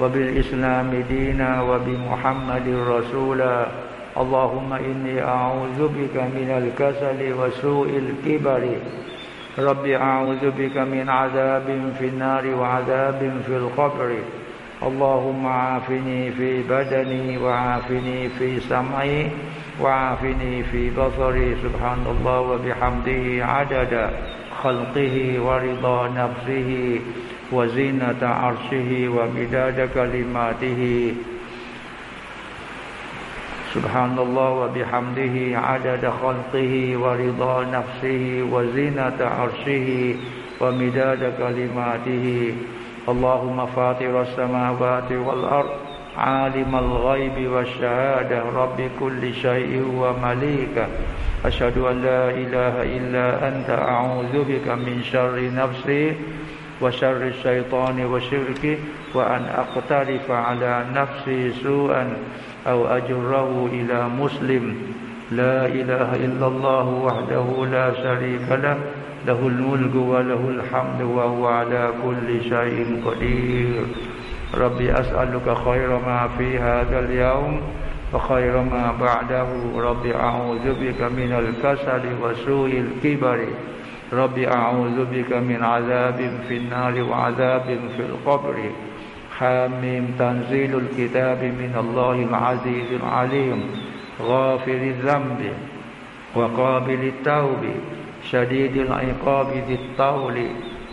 وبالإسلام دينا وبمحمد رسولا. اللهم إني أعوذ بك من الكسل وسوء الكبر. رب أعوذ بك من عذاب في النار وعذاب في القبر. اللهم عافني في بدني وعافني في سمعي وعافني في بصري. سبحان الله وبحمده عدد خلقه ورضا نفسه. وزينة عرشه ومداد كلماته. سبحان الله وبحمده عدد خلقه ورضا نفسه وزينة عرشه ومداد كلماته. اللهم فاطر السماوات والأرض عالم الغيب والشهادة. رب كل شيء ومليكه أشهد أن لا إله إلا أنت أعوذ بك من شر نفسي وشر الشيطان وشركه وأن أقترف على نفسي سوءا أو أجره إلى مسلم. لا إله إلا الله وحده لا شريك له له الملك وله الحمد وهو على كل شيء قدير. ربي أسألك خير ما في هذا اليوم وخير ما بعده. ربي أعوذ بك من الكسل وسوء الكبر. ربي أعوذ بك من عذاب في النار وعذاب في القبر حاميم تنزيل الكتاب من الله العزيز العليم غافر الذنب وقابل التوب شديد العقاب ذي الطول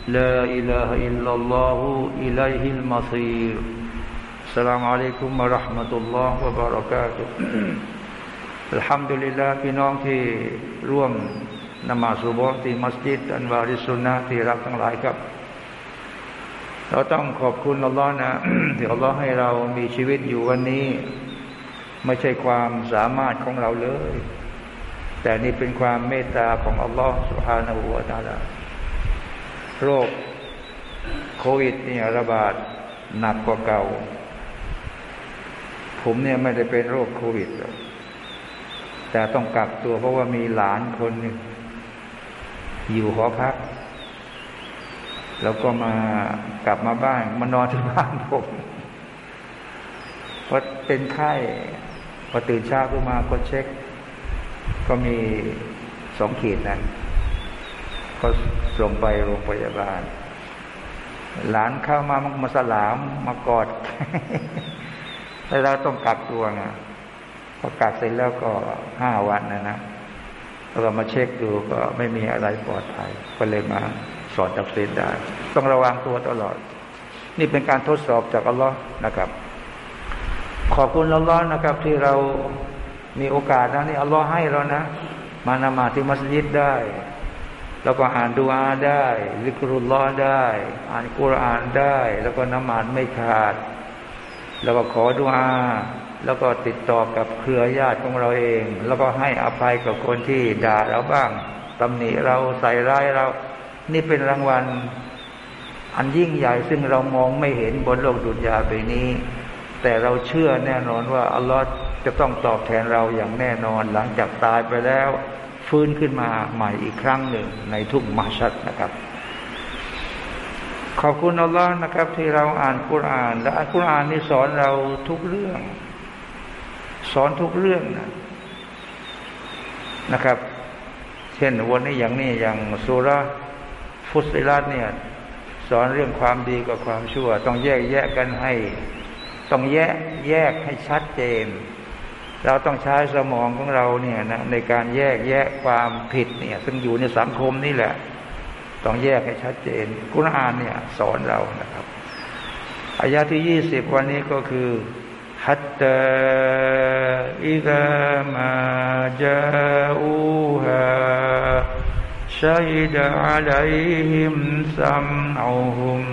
لا إله إلا الله إليه المصير السلام عليكم ورحمة الله وبركاته الحمد لله พี่น้องที่ร่วม นมาสุบฮ์ที่มัสยิดอันวาริสุนนะที่รักทั้งหลายครับ เราต้องขอบคุณอัลลอฮ์นะที่อัลลอฮ์ให้เรามีชีวิตอยู่วันนี้ ไม่ใช่ความสามารถของเราเลย แต่นี่เป็นความเมตตาของอัลลอฮ์สุฮานาหูวาตาลาโรคโควิดเนี่ยระบาดหนักกว่าเก่า ผมเนี่ยไม่ได้เป็นโรคโควิดแต่ต้องกักตัวเพราะว่ามีหลานคนหนึ่ง อยู่หอพัก แล้วก็มากลับมาบ้านมานอนที่บ้านผมพอเป็นไข้พอตื่นเช้าขึ้นมาก็เช็ค ก็มีสองขีดนะก็ส่งไปโรงพยาบาล หลานเข้ามามาสลามมากอดแล้วเราต้องกักตัวไงพอกักเสร็จแล้วก็ห้าวันนะนะ แล้วก็มาเช็คดูก็ไม่มีอะไรปลอดภัย ก็เลยมาสอนตับเซนได้ ต้องระวังตัวตลอด นี่เป็นการทดสอบจากอัลลอฮ์นะครับ ขอบคุณอัลลอฮ์นะครับ ที่เรามีโอกาสนะนี่อัลลอฮ์ให้เรานะ มานมาที่มัสยิดได้ แล้วก็อ่านดูอาได้ซิกรุลลอฮ์ได้ อ่านกุรอานได้ แล้วก็นมาดไม่ขาด แล้วก็ขอดูอา แล้วก็ติดต่อกับเครือญาติของเราเอง แล้วก็ให้อภัยกับคนที่ด่าเราบ้างตำหนิเราใส่ร้ายเรา นี่เป็นรางวัล อันยิ่งใหญ่ซึ่งเรามองไม่เห็นบนโลกดุนยาไปนี้ แต่เราเชื่อแน่นอนว่าอัลลอฮ์จะต้องตอบแทนเราอย่างแน่นอนหลังจากตายไปแล้ว ฟื้นขึ้นมาใหม่อีกครั้งหนึ่งในทุกมาชัดนะครับขอบคุณอัลลอฮ์นะครับ ที่เราอ่านกุราน และอัลกุรอานนี่สอนเราทุกเรื่อง สอนทุกเรื่องนะนะครับ เช่นวันนี้อย่างนี้อย่างสุราฟุสิลัดเนี่ย สอนเรื่องความดีกับความชั่ว ต้องแยกแยะกันให้ ต้องแยกแยกให้ชัดเจน เราต้องใช้สมองของเราเนี่ยนะในการแยกแยะความผิดเนี่ย ซึ่งอยู่ในสังคมนี่แหละ ต้องแยกให้ชัดเจนกุณอานเนี่ย สอนเรานะครับอายาที่ยี่สิบวันนี้ก็คือ حتى إذا ما جاءوها شهد عليهم سمعهم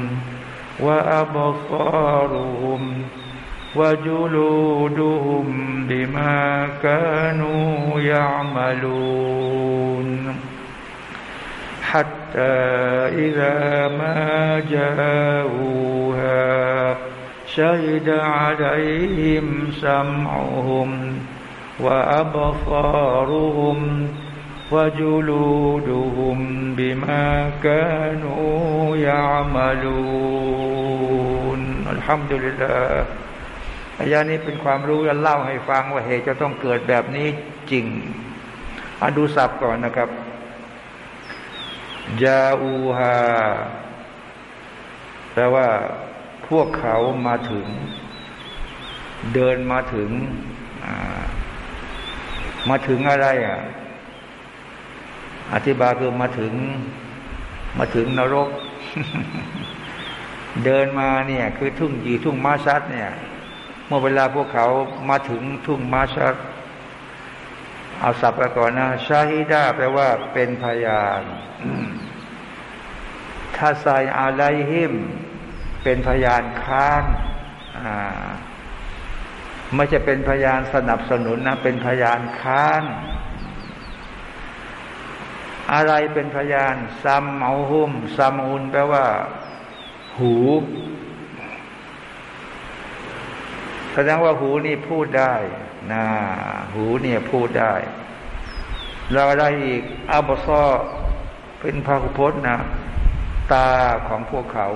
وأبصارهم وجلودهم بما كانوا يعملون. حتى إذا ما جاءوها شهد عليهم سمعهم وأبصارهم وجلودهم بما كانوا يعملون الحمد لله อายานี้เป็นความรู้และเล่าให้ฟังว่าเหตุจะต้องเกิดแบบนี้จริงอาดูศัพท์ก่อนนะครับยาอูฮาแปลว่า พวกเขามาถึง เดินมาถึงมาถึงอะไรอะ อธิบายคือมาถึง มาถึงนรก เดินมาเนี่ย คือทุ่งยีทุ่งมาชัดเนี่ย เมื่อเวลาพวกเขามาถึงทุ่งมาชัดเอาสับไปก่อนนะชาฮิดาแปลว่าเป็นพยานถ้าใส่อะไรหิม เป็นพยานค้านไม่จะเป็นพยานสนับสนุนนะ เป็นพยานค้าน อะไรเป็นพยานซัมเมาหุมซัมอุนแปลว่า หูแสดงว่าหูนี่พูดได้นะหูเนี่ยพูดได้แล้วอะไรอีกอับซอเป็นพระคุพจน์นะ ตาของพวกเขา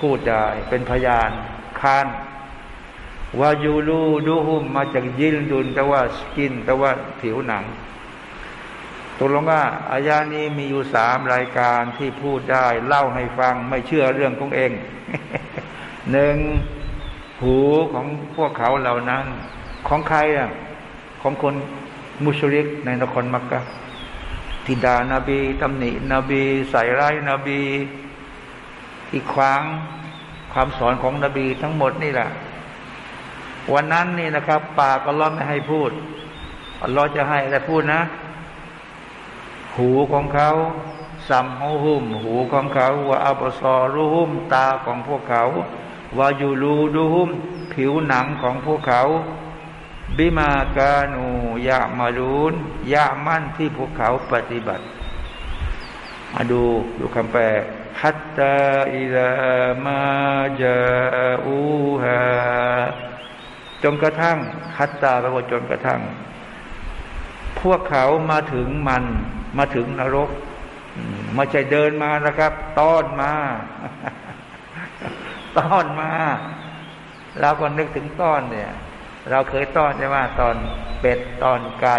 พูดได้เป็นพยานคานวายูลูดูหุมมาจากยิลดุนแต่ว่าสกินแต่ว่าผิวหนังตกลงว่าอายานี้มีอยู่สามรายการที่พูดได้ เล่าให้ฟังไม่เชื่อเรื่องของเองหนึ่งหูของพวกเขาเหล่านั้น ของใครอะของคนมุชริกในนครมักกะทิดานาบีตำหนินบี ใส่ร้ายนาบี ที่ขวางความสอนของนบีทั้งหมดนี่แหละ วันนั้นนี่นะครับปากก็ล้อมไม่ให้พูดอัลลอฮ์จะให้แต่พูดนะ หูของเขาสัมหูหุม หูของเขาว่าอับซอรุหุม ตาของพวกเขาว่ายูลูดูหุม ผิวหนังของพวกเขาบิมากานูยามาลูนยามั่นที่พวกเขาปฏิบัติ มาดูดูคำแปลฮัตตาอิลามาจาอูฮาจนกระทั่งฮัตตาแปลว่าจนกระทั่ง พวกเขามาถึงมัน มาถึงนรกไม่ใช่เดินมานะครับ ต้อนมา ต้อนมาเราก็นึกถึงต้อนเนี่ย เราเคยต้อนใช่ไหมตอนเป็ดตอนไก่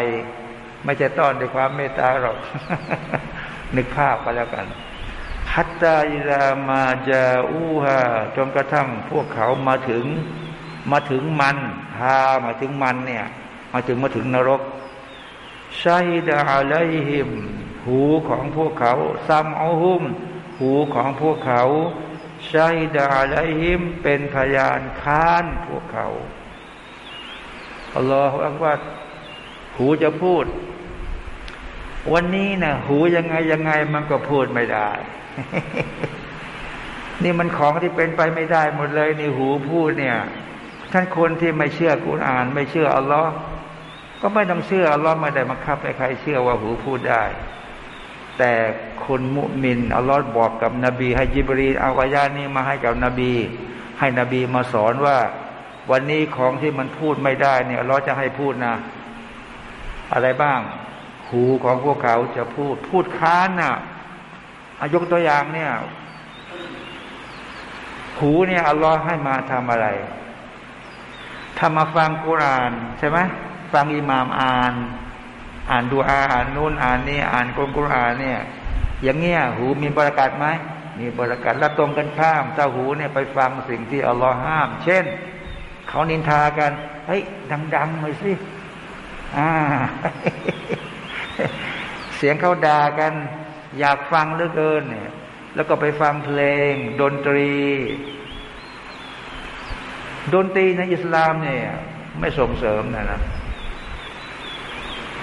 ไม่ใช่ต้อนด้วยความเมตตาหรอก นึกภาพก็แล้วกันฮัตตาอิรามาจาอูฮาจนกระทั่งพวกเขามาถึงมาถึงมันฮามาถึงมันเนี่ย มาถึงมาถึงนรกชัยดาอะลัยฮิม หูของพวกเขาซัมอูฮุม หูของพวกเขาชัยดาอะลัยฮิม เป็นพยานค้านพวกเขาอัลลอฮฺอักบัดหูจะพูด วันนี้นะหูยังไงยังไงมันก็พูดไม่ได้ นี่มันของที่เป็นไปไม่ได้หมดเลยนี่หูพูดเนี่ย ท่านคนที่ไม่เชื่อกุณอ่าน ไม่เชื่ออัลลอฮ์ก็ไม่ต้องเชื่ออัลลอฮ์ไม่ได้มาคับให้ใครเชื่อว่าหูพูดได้ แต่คนมุมินอัลลอฮ์บอกกับนบีให้ยิบรีเอาอายานี้มาให้กับนบี ให้นบีมาสอนว่า วันนี้ของที่มันพูดไม่ได้เนี่ยอัลลอฮ์จะให้พูดนะ อะไรบ้าง หูของพวกเขาจะพูด พูดค้านน่ะอายกตัวอย่างเนี่ย หูเนี่ยอัลลอฮ์ให้มาทำอะไรทำมาฟังกุรานใช่ไหมฟังอิหมามอ่าน อ่านดูอาอ่านนู่นอ่านนี่อ่านกุรกุรานเนี่ย อย่างเงี้ยหูมีบรากัดไหมมีบรากัดแล้วตรงกันข้ามถ้าหูเนี่ยไปฟังสิ่งที่อัลลอฮ์ห้าม เช่น เขานินทากันเฮ้ยดังๆหน่อยสิอ่า เสียงเขาด่ากัน อยากฟังเหลือเกินเนี่ย แล้วก็ไปฟังเพลง ดนตรี ดนตรีในอิสลามเนี่ย ไม่ส่งเสริมนะนะ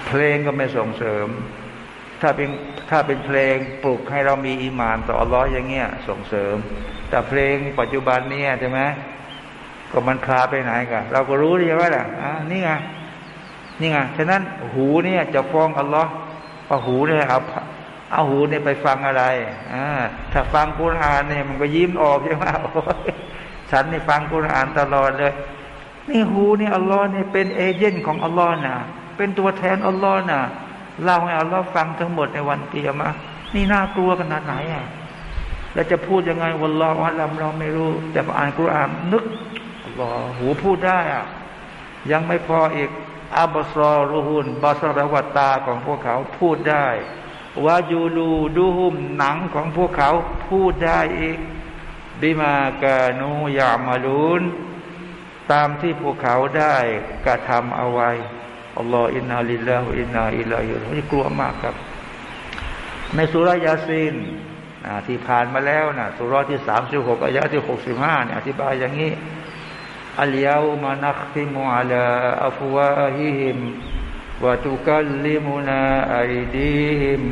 เพลงก็ไม่ส่งเสริม ถ้าเป็นถ้าเป็นเพลงปลุกให้เรามีอีมานต่ออัลลอฮ์อย่างเงี้ยส่งเสริม แต่เพลงปัจจุบันเนี่ยใช่ไหมก็มันคลาไปไหนกันเราก็รู้ใช่ไหมล่ะอ่านี่ไง นี่ไงฉะนั้นหูเนี่ยจะฟ้องอัลลอฮ์พอหูเนี่ยเอาเอาหูเนี่ยไปฟังอะไรอ่าถ้าฟังกุรอานเนี่ยมันก็ยิ้มออกใช่ไหมฉันนี่ฟังกุรอานตลอดเลย นี่หูนี่อัลลอฮ์เนี่ยเป็นเอเจนต์ของอัลลอฮ์นะเป็นตัวแทนอัลลอฮ์นะเล่าให้อัลลอฮ์ฟังทั้งหมดในวันเกียมานี่น่ากลัวขนาดไหนอะแล้วจะพูดยังไงวันรอวันลำเราไม่รู้ แต่พออ่านกุรอานนึกอัลลอฮ์หูพูดได้อะยังไม่พออีก อับซอรุหุนบาสรวัตตาของพวกเขาพูดได้วาจูลูดูหุมหนังของพวกเขาพูดได้อีกบิมากานูยามาลุนตามที่พวกเขาได้กระทำเอาไว้อัลลอฮ์อินนาลิลลาฮอินนาอิลัยฮินี่กลัวมากครับ ในสุรยาซินที่ผ่านมาแล้วนะสุรที่สามสิบหกอายะที่หกสิบห้าเนี่ยอธิบายอย่างนี้ อัลยามานักติมุอัลาอัฟวาฮิฮิมวะตุกัลลิมุนาอัยดีฮิม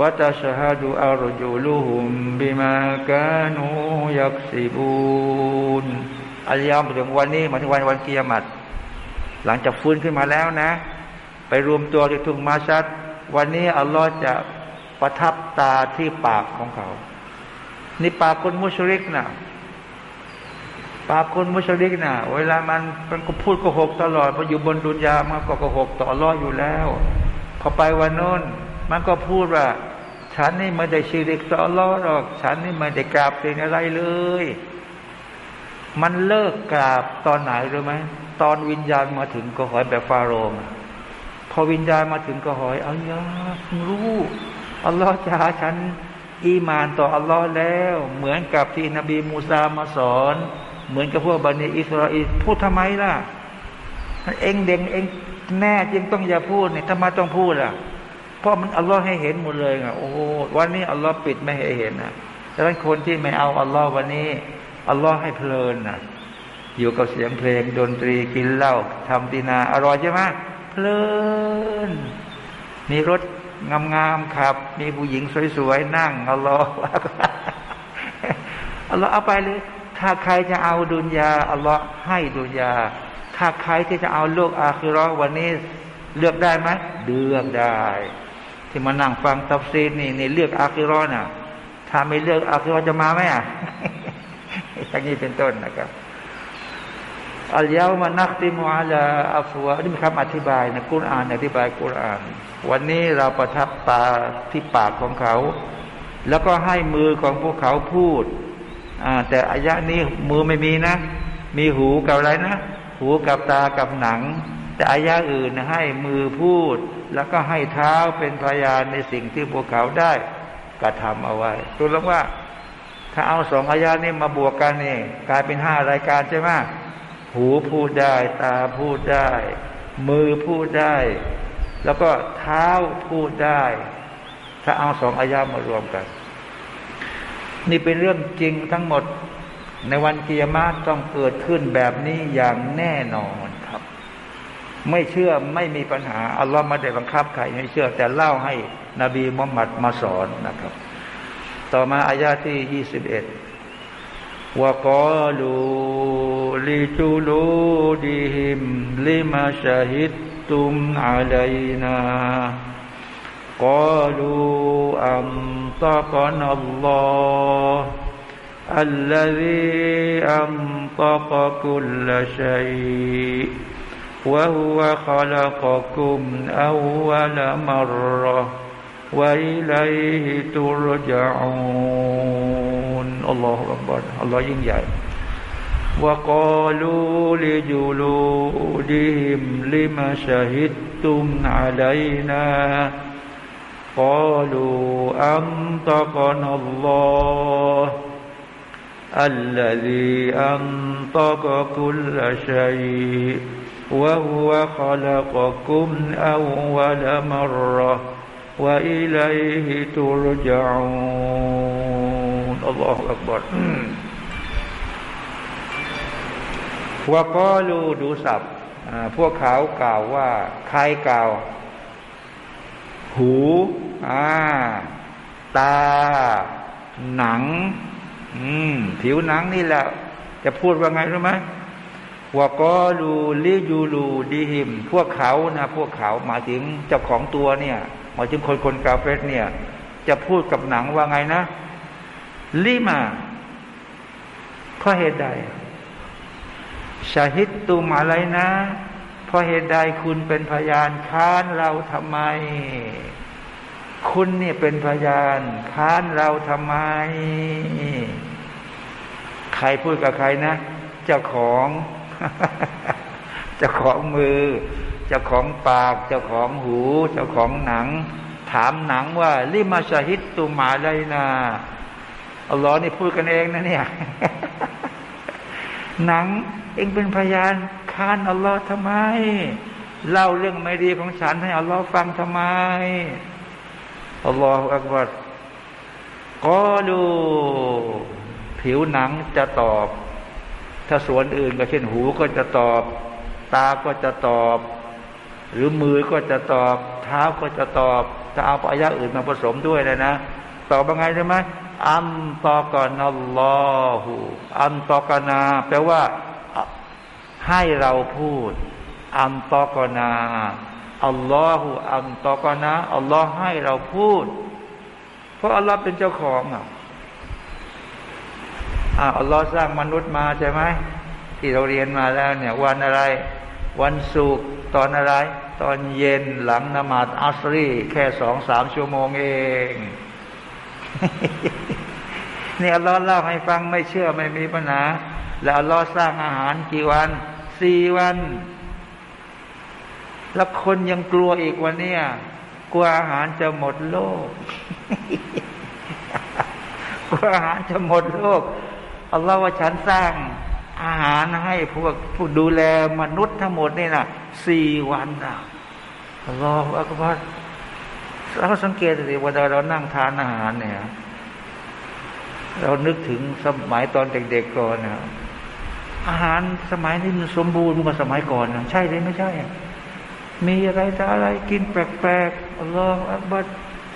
วะตาชฮดูอัรจุลุฮุมบิมากนูยักซิบูนอัลยามถึงวันนี้มาถึงวันวันกิยามัตหลังจากฟื้นขึ้นมาแล้วนะ ไปรวมตัวที่ทุ่งมาชัด วันนี้อัลลอฮ์จะประทับตาที่ปากของเขา นี่ปากคนมุชริกนะ ปากคนมุชริกนะเวลามันมันก็พูดโกหกตลอดพออยู่บนดุนยามันก็โกหกต่ออัลลอฮ์อยู่แล้ว พอไปวันโน้น มันก็พูดว่า ฉันนี่ไม่ได้ชีริกต่ออัลลอฮ์หรอก ฉันนี่ไม่ได้กราบสิ่งอะไรเลย มันเลิกกราบตอนไหนรู้ไหมตอนวิญญาณมาถึงก็หอยแบบฟาโรห์พอวิญญาณมาถึงก็หอยอัลลอฮ์รู้อัลลอฮ์จะหาฉัน อีมานต่ออัลลอฮ์แล้ว เหมือนกับที่นบีมูซามาสอน เหมือนกับพวกบันิอิสราเอลพูดทำไมล่ะเองเด็กเองแน่จริงต้องอย่าพูดเนี่ยทำไมต้องพูดล่ะ เพราะมันอัลลอฮ์ให้เห็นหมดเลยอะโอ้วันนี้อัลลอฮ์ปิดไม่ให้เห็นนะดังนั้นคนที่ไม่เอาอัลลอฮ์วันนี้อัลลอฮ์ให้เพลินนะอยู่กับเสียงเพลงดนตรีกินเหล้าทำตีนาอร่อยใช่ไหมเพลินมีรถงามๆขับ มีผู้หญิงสวยๆนั่งอัลลอฮ์อัลลอฮ์เอาไปเลย ถ้าใครจะเอาดุนยาอัลลอฮ์ให้ดุนยา ถ้าใครที่จะเอาโลกอาคิรอวันนี้เลือกได้ไหมเลือกได้ ที่มานั่งฟังตัฟซีรนี่นี่เลือกอาคิรอน่ะ ถ้าไม่เลือกอาคิรอจะมาไหมอะอย่างนี้เป็นต้นนะครับอัลยาวมานักติมุอาลาอัฟวะนี่มีคำอธิบายนะกุรอานอธิบายกุรอาน วันนี้เราประทับตาที่ปากของเขา แล้วก็ให้มือของพวกเขาพูด แต่อายะนี้มือไม่มีนะ มีหูกับอะไรนะ หูกับตากับหนัง แต่อายะอื่นให้มือพูด แล้วก็ให้เท้าเป็นพยานในสิ่งที่พวกเขาได้กระทำเอาไว้ตัวลงว่า ถ้าเอาสองอายะนี้มาบวกกันนี่กลายเป็นห้ารายการใช่ไหมหูพูดได้ตาพูดได้ มือพูดได้ แล้วก็เท้าพูดได้ ถ้าเอาสองอายามารวมกัน นี่เป็นเรื่องจริงทั้งหมด ในวันกิยามาต้องเกิดขึ้นแบบนี้อย่างแน่นอนครับ ไม่เชื่อไม่มีปัญหาอัลลอฮ์ไม่ได้บังคับใครให้เชื่อ แต่เล่าให้นบีมุฮัมมัดมาสอนนะครับ ต่อมาอายาที่ยี่สิบเอ็ดว่ากอลูลิจูลูดิฮิมลิมาชาฮิดตุมอาลัยนา قالوا أنطقنا الله الذي أنطق كل شيء وهو خلقكم أول مرة وإليه ترجعون. الله أكبر. الله ينجع وقالوا لجلودهم لم شهدتم علينا قالوا أنطقنا الله الذي أنطق كل شيء وهو خلقكم أول مرة وإليه ترجعون الله أكبر วกอลูดูสับพวกเขากล่าวว่า ใครกล่าว หู อ่า ตา หนัง อืม ผิวหนังนี่แหละ จะพูดว่าไงรู้ไหมวกอลูลิยูลูดีหิม พวกเขานะพวกเขาหมายถึงเจ้าของตัวเนี่ยหมายถึงคนคนกาเฟสเนี่ย จะพูดกับหนังว่าไงนะลิมาเพราะเหตุใดชาฮิตตุมอะไรนะเพราะเหตุใดคุณเป็นพยานค้านเราทำไม คุณนี่เป็นพยานค้านเราทำไม ใครพูดกับใครนะ เจ้าของ เจ้าของมือ เจ้าของปาก เจ้าของหู เจ้าของหนัง ถามหนังว่า ลิมาชาฮิตตุมาไลนาอัลลอฮ์นี่พูดกันเองนะเนี่ย หนังเองเป็นพยานค้านอัลลอฮ์ทำไม เล่าเรื่องไม่ดีของฉันให้อัลลอฮ์ฟังทำไม อัลลอฮฺอักบัรก็ดูผิวหนังจะตอบ ถ้าส่วนอื่นก็เช่นหูก็จะตอบ ตาก็จะตอบ หรือมือก็จะตอบ เท้าก็จะตอบจะเอาอายะอื่นมาผสมด้วยเลยนะตอบว่าไงใช่ไหมอัมตอกานัลลอฮูอัมตอกานาแปลว่าให้เราพูด อัมตอกนา อัลลอฮฺอัมตอกนาอัลลอฮ์ให้เราพูด เพราะอัลลอฮ์เป็นเจ้าของอะอัลลอฮ์สร้างมนุษย์มาใช่ไหมที่เราเรียนมาแล้วเนี่ย วันอะไร วันศุกร์ตอนอะไร ตอนเย็นหลังนมาดอัสรีแค่สองสามชั่วโมงเองนี่อัลลอฮ์เล่าให้ฟังไม่เชื่อไม่มีปัญหา แล้วอัลลอฮ์สร้างอาหารกี่วันสี่วัน แล้วคนยังกลัวอีกวันนี้กลัวอาหารจะหมดโลกกลัวอาหารจะหมดโลกอัลลอฮ์ว่าฉันสร้างอาหารให้พวกผู้ดูแลมนุษย์ทั้งหมดนี่นะสี่วันนะอัลลอฮ์อักบัรเราสังเกตสิเวลาเรานั่งทานอาหารเนี่ย เรานึกถึงสมัยตอนเด็กๆก่อนนะอาหารสมัยนี้มันสมบูรณ์กว่าสมัยก่อนนะใช่หรือไม่ใช่ มีอะไรต่อะไรกินแปลกๆอัลลอฮฺอักบัร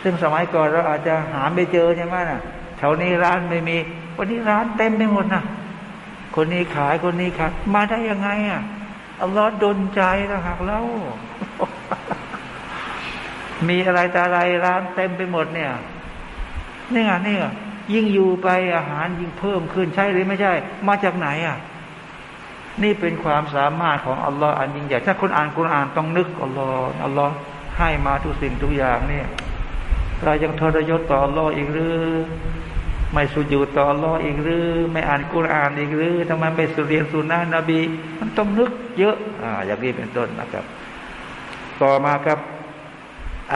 ซึ่งสมัยก่อนเราอาจจะหาไม่เจอใช่ไหมนะแถวนี้ร้านไม่มี วันนี้ร้านเต็มไปหมดนะคนนี้ขายคนนี้ขายมาได้ยังไงอะอัลลอฮฺดนใจนะหักเล่ามีอะไรแต่อะไรร้านเต็มไปหมดเนี่ยนี่ไงนี่ยิ่งอยู่ไปอาหารยิ่งเพิ่มขึ้นใช่หรือไม่ใช่ มาจากไหนอะ นี่เป็นความสามารถของอัลลอฮ์อันยิ่งใหญ่ถ้าคนอ่านกุรอานต้องนึกอัลลอฮ์อัลลอฮ์ให้มาทุกสิ่งทุกอย่างเนี่ยเรายังทรยศต่ออัลลอฮ์อีกหรือไม่สุญูต่ออัลลอฮ์อีกหรือไม่อ่านกุรอานอีกหรือทำไมไม่สุเรียนสุนนะนบี มันต้องนึกเยอะอ่าอย่างนี้เป็นต้นนะครับ ต่อมาครับ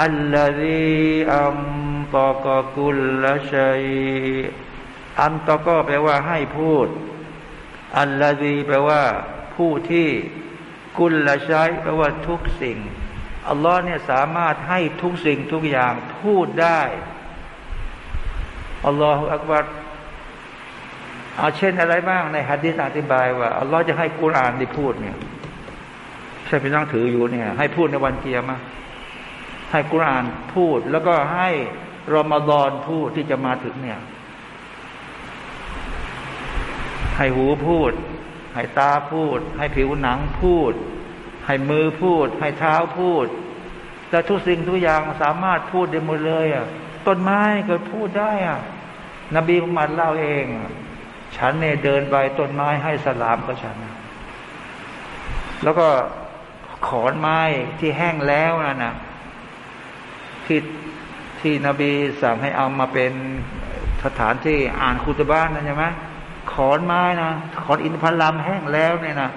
อัลลอฮีอัมตอกกุลละชัยอัมตอก็แปลว่าให้พูด อัลลอฮีแปลว่า ผู้ที่กุลละใชัยแปลว่าทุกสิ่งอัลลอฮ์เนี่ยสามารถให้ทุกสิ่งทุกอย่างพูดได้อัลลอฮฺอักบัรเอาเช่นอะไรบ้างในฮัดดิษอธิบายว่าอัลลอฮ์จะให้กุรอานได้พูดเนี่ยใช่พี่น้องถืออยู่เนี่ย ให้พูดในวันเกียร์มาให้กุรานพูด แล้วก็ให้รอมฎอนพูดที่จะมาถึงเนี่ย ให้หูพูด ให้ตาพูด ให้ผิวหนังพูด ให้มือพูด ให้เท้าพูด แต่ทุกสิ่งทุกอย่างสามารถพูดได้หมดเลยอะต้นไม้ก็พูดได้อะ นบีมุฮัมมัดเล่าเอง ฉันเนี่ยเดินไปต้นไม้ให้สลามกับฉัน แล้วก็ขอนไม้ที่แห้งแล้วนะนะที่ที่นบีสั่งให้เอามาเป็นสถานที่อ่านคุตบ้านนะใช่ไหม ขอนไม้นะขอนอินทผลัมแห้งแล้วเนี่ยนะ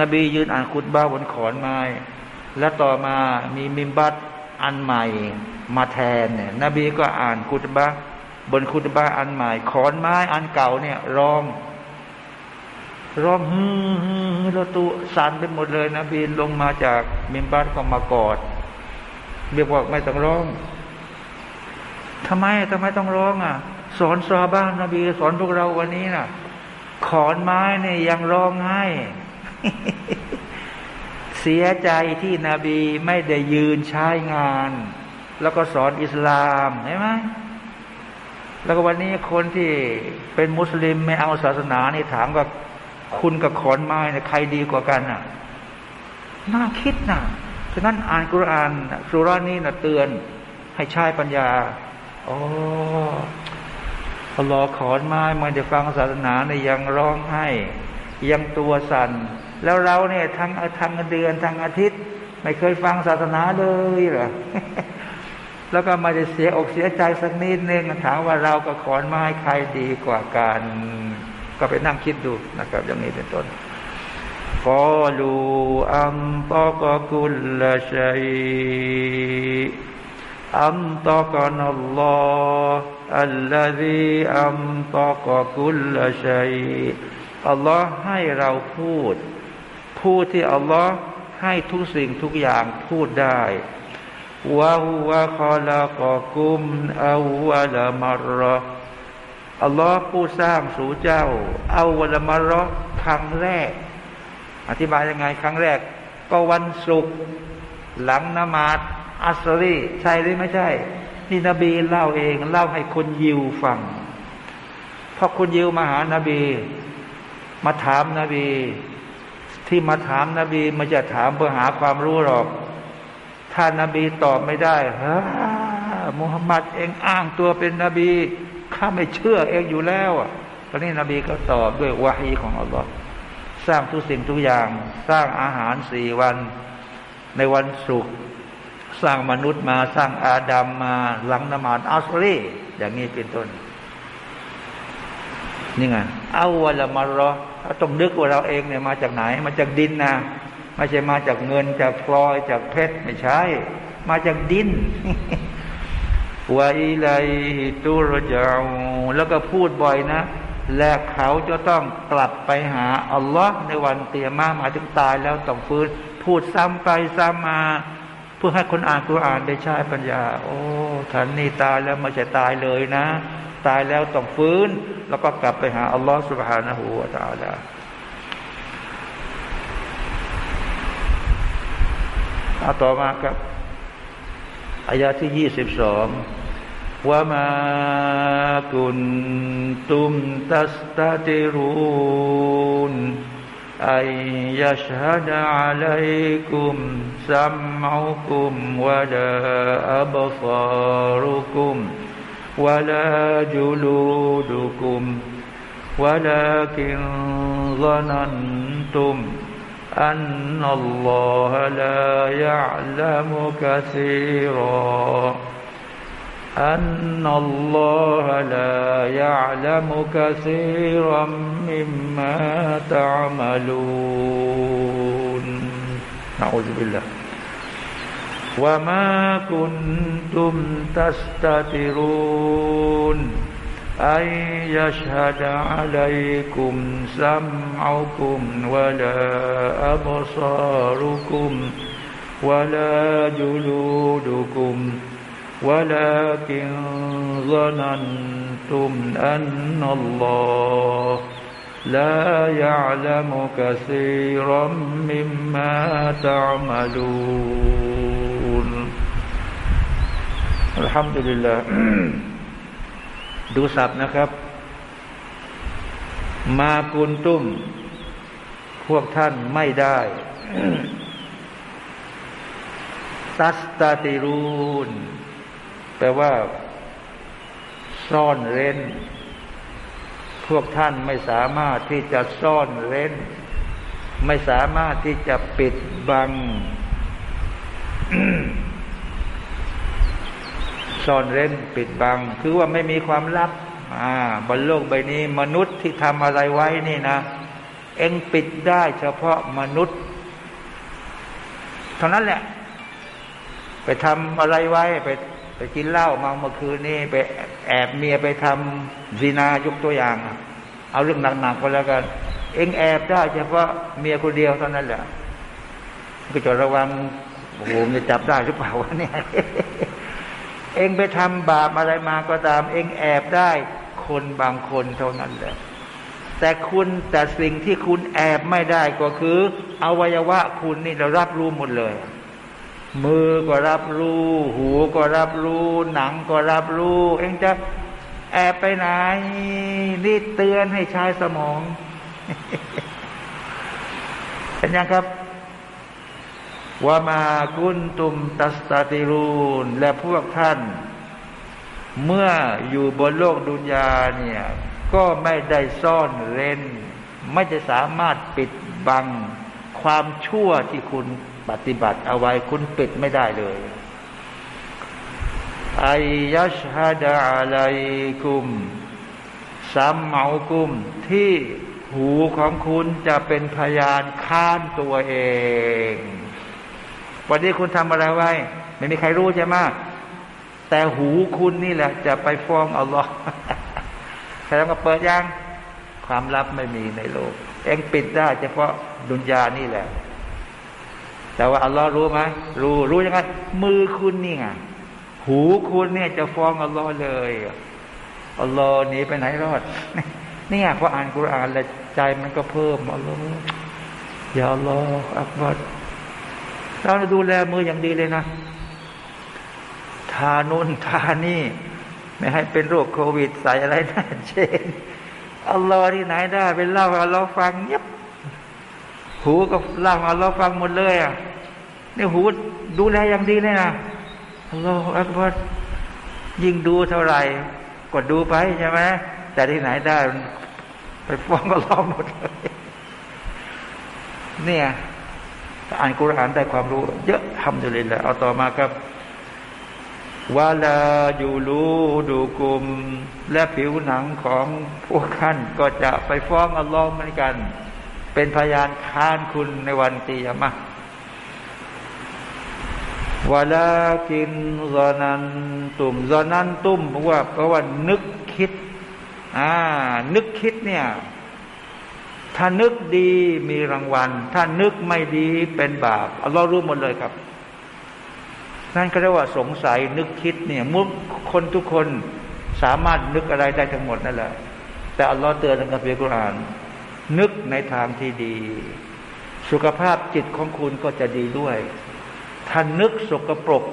นบียืนอ่านคุตบ้าบนขอนไม้ และต่อมามีมิมบัตอันใหม่มาแทนเนี่ยนบีก็อ่านคุตบ้าบนคุตบ้าอันใหม่ ขอนไม้อันเก่าเนี่ยร้องร้องฮึ่มแล้วตัวสั่นไปหมดเลยนบีลงมาจากมิมบัตก็มากอดเบียบอกไม่ต้องร้องทำไมทำไมต้องร้องอะ สอนซอบ้านนบีสอนพวกเราวันนี้น่ะ ขอนไม้เนี่ยยังร้องไห้ เสียใจที่นบีไม่ได้ยืนใช้งาน แล้วก็สอนอิสลามเห็นไหมแล้วก็วันนี้คนที่เป็นมุสลิมไม่เอาศาสนานี่ถามว่าคุณกับขอนไม้เนี่ยใครดีกว่ากันอะ น่าคิดนะฉะนั้นอ่านกุรานสุรานี้นะเตือนให้ใช้ปัญญา อ๋อ พอรอขอนไม้มาจะฟังศาสนาเนี่ยยังร้องไห้ ยังตัวสัน่นแล้วเราเนี่ยทั้งทั้งเดือนทั้งอาทิตย์ ไม่เคยฟังศาสนาเลยเหรอแล้วก็มาจะเสียอกเสียใจสักนิดนึงถามว่าเรากับขอนไม้ใครดีกว่ากันก็ไปนั่งคิดดูนะครับ อย่างนี้เป็นต้นกอลูอัมตอกกุลละชัยอัมตอกนัลลอฮ อัลลฮีอัมตอกกุลละชัยอัลลอฮ์ให้เราพูด พูดที่อัลลอฮ์ให้ทุกสิ่งทุกอย่างพูดได้วะฮุวะคอลากกุมอาวะลามารออัลลอฮ์ผู้สร้างสู่เจ้าเอาวะละมารอครั้งแรก อธิบายยังไงครั้งแรก ก็วันศุกร์หลังนมาดอัสรีใช่หรือไม่ใช่ นี่นบีเล่าเอง เล่าให้คนยิวฟังพอคนยิวมาหานาบี มาถามนาบี ที่มาถามนาบีมันจะถามเพื่อหาความรู้หรอก ถ้านาบีตอบไม่ได้ฮะมุฮัมมัดเองอ้างตัวเป็นนบีข้าไม่เชื่อเองอยู่แล้วอะตอนนี้นบีก็ตอบด้วยวาฮีของอัลลอฮ์สร้างทุกสิ่งทุกอย่าง สร้างอาหารสี่วัน ในวันศุกร์ สร้างมนุษย์มาสร้างอาดัมมาหลังนมาดอัสรีอย่างนี้เป็นต้น นี่ไงเอาวะละมารอต้องนึกว่าเราเองเนี่ยมาจากไหน มาจากดินนะไม่ใช่มาจากเงินจากพลอยจากเพชรไม่ใช่ มาจากดินวาอิไลตุรจาแล้วก็พูดบ่อยนะและเขาจะต้องกลับไปหาอัลลอฮ์ในวันเตียมามาถึงตายแล้วต้องฟื้น พูดซ้ำไปซ้ำมา เพื่อให้คนอ่านกุรอานได้ใช้ปัญญา โอ้ท่านนี่ตายแล้วไม่ใช่ตายเลยนะ ตายแล้วต้องฟื้น แล้วก็กลับไปหาอัลลอฮ์สุบฮานะฮูวาตาลาเอาต่อมาครับอายาที่ยี่สิบสองว่ามาคุนตุมตัสตาติรูนอัยยชฮดะอัลัยกุม سمعكم ولا أبصاركم ولا جلودكم ولكن ظننتم أن الله لا يعلم كثيرا أن الله لا يعلم كثيرا مما تعملون. نعوذ بالله. ซัมมุคุมวะลาอับฟารุคุมวะลาจุลูดุคุม ولكن ظننتم أن الله لا يعلم كثيرا أن الله لا يعلم كثيرا مما تعملون نعوذ بالله وما كنتم تستترون أن يشهد عليكم سمعكم ولا أبصاركم ولا جلودكم ولكن ظننتم أن الله لا يعلم كثيرا مما تعملون อัลฮัมดุลิลละดูสับนะครับ มากุนตุ้ม พวกท่านไม่ได้ตัสตาติรูน แปลว่า ซ่อนเร้น พวกท่านไม่สามารถที่จะซ่อนเร้น ไม่สามารถที่จะปิดบัง ซ่อนเร้นปิดบัง คือว่าไม่มีความลับ อ่าบนโลกใบนี้ มนุษย์ที่ทำอะไรไว้นี่นะ เองปิดได้เฉพาะมนุษย์ เท่านั้นแหละ ไปทำอะไรไว้ไปไปกินเหล้ามาเมื่อคืนนี้ไปแอบเมียไปทำซีนายกตัวอย่าง เอาเรื่องหนักๆก็แล้วกัน เองแอบได้เฉพาะเมียคนเดียวเท่านั้นแหละก็จะระวังโอ้โหจะจับได้หรือเปล่าวะเนี่ย เองไปทำบาปอะไรมาก็ตาม เองแอบได้คนบางคนเท่านั้นแหละแต่คุณแต่สิ่งที่คุณแอบไม่ได้ก็คืออวัยวะคุณนี่เรารับรู้หมดเลย มือก็รับรู้ หูก็รับรู้ หนังก็รับรู้ เองจะแอบไปไหนนี่เตือนให้ใช้สมองเห็นยังครับ ว่ามากุนตุมตัสตาติรูนและพวกท่าน เมื่ออยู่บนโลกดุนยาเนี่ยก็ไม่ได้ซ่อนเร้นไม่จะสามารถปิดบังความชั่วที่คุณปฏิบัติเอาไว้คุณปิดไม่ได้เลยอายยัชฮะดะอะลัยกุมสัมเมากุมที่หูของคุณจะเป็นพยานค้านตัวเอง วันนี้คุณทำอะไรไว้ ไม่มีใครรู้ใช่ไหมแต่หูคุณนี่แหละ จะไปฟ้องอัลลอฮ์ใครต้องเปิดยังความลับไม่มีในโลก เองปิดได้เฉพาะดุนยานี่แหละ แต่ว่าอัลลอฮ์รู้ไหมรู้รู้ยังไงมือคุณนี่ไงหูคุณเนี่ยจะฟ้องอัลลอฮ์เลยอัลลอฮ์หนีไปไหนรอดเนี่ยพออ่านกุรอานแล้วใจมันก็เพิ่มอัลลอฮ์อย่าอัลลอฮ์อักบัด เราดูแลมืออย่างดีเลยนะทานุนทานี่ ไม่ให้เป็นโรคโควิดใส่อะไรนะเช่นอัลลอฮ์ที่ไหนได้เป็นเล่าอัลลอฮ์ฟังเงียบหูก็เล่าอัลลอฮ์ฟังหมดเลยอะนี่หูดูแลอย่างดีเลยนะอัลลอฮ์อักบัดยิ่งดูเท่าไหร่กดดูไปใช่ไหมแต่ที่ไหนได้ ไปฟ้องก็ลองหมดเลยเนี่ย อ่านกุรอานได้ความรู้ เยอะทำอยู่เลยแหละเอาต่อมาครับวาลาอยู่รู้ดูกลุ่มและผิวหนังของพวกท่านก็จะไปฟ้องอัลลอฮ์เหมือนกัน เป็นพยานค้านคุณในวันตียมะวลากินรอนันตุ่มรอนันตุ่มเพราะว่าเพราะว่านึกคิดอ่านึกคิดเนี่ย ถ้านึกดีมีรางวัล ถ้านึกไม่ดีเป็นบาปเรารู้หมดเลยครับนั่นก็เรียกว่าสงสัยนึกคิดเนี่ยมุกคนทุกคนสามารถนึกอะไรได้ทั้งหมดนั่นแหละ แต่อัลลอฮ์เตือนในคัมภีร์กุรอาน นึกในทางที่ดี สุขภาพจิตของคุณก็จะดีด้วย ถ้านึกสกปรก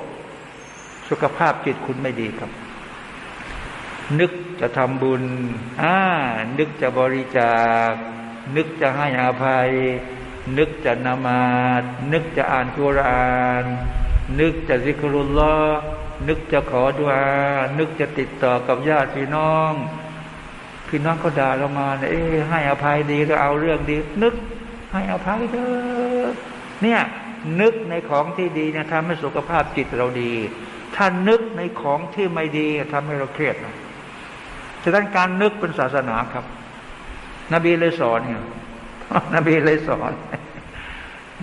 สุขภาพจิตคุณไม่ดีครับ นึกจะทำบุญอ่านึกจะบริจาค นึกจะให้อภัย นึกจะนามาดนึกจะอ่านกุราน นึกจะซิกรุลลอนึกจะขอดุอานึกจะติดต่อกับญาติพี่น้อง พี่น้องก็ด่าเรามาเนี่ยให้อภัยดีก็เอาเรื่องดี นึกให้อภัยเถอะเนี่ยนึกในของที่ดีเนี่ยทำให้สุขภาพจิตเราดี ถ้านึกในของที่ไม่ดีทำให้เราเครียดนะฉะนั้นการนึกเป็นศาสนาครับ นบีเลยสอนเนี่ยนบีเลยสอน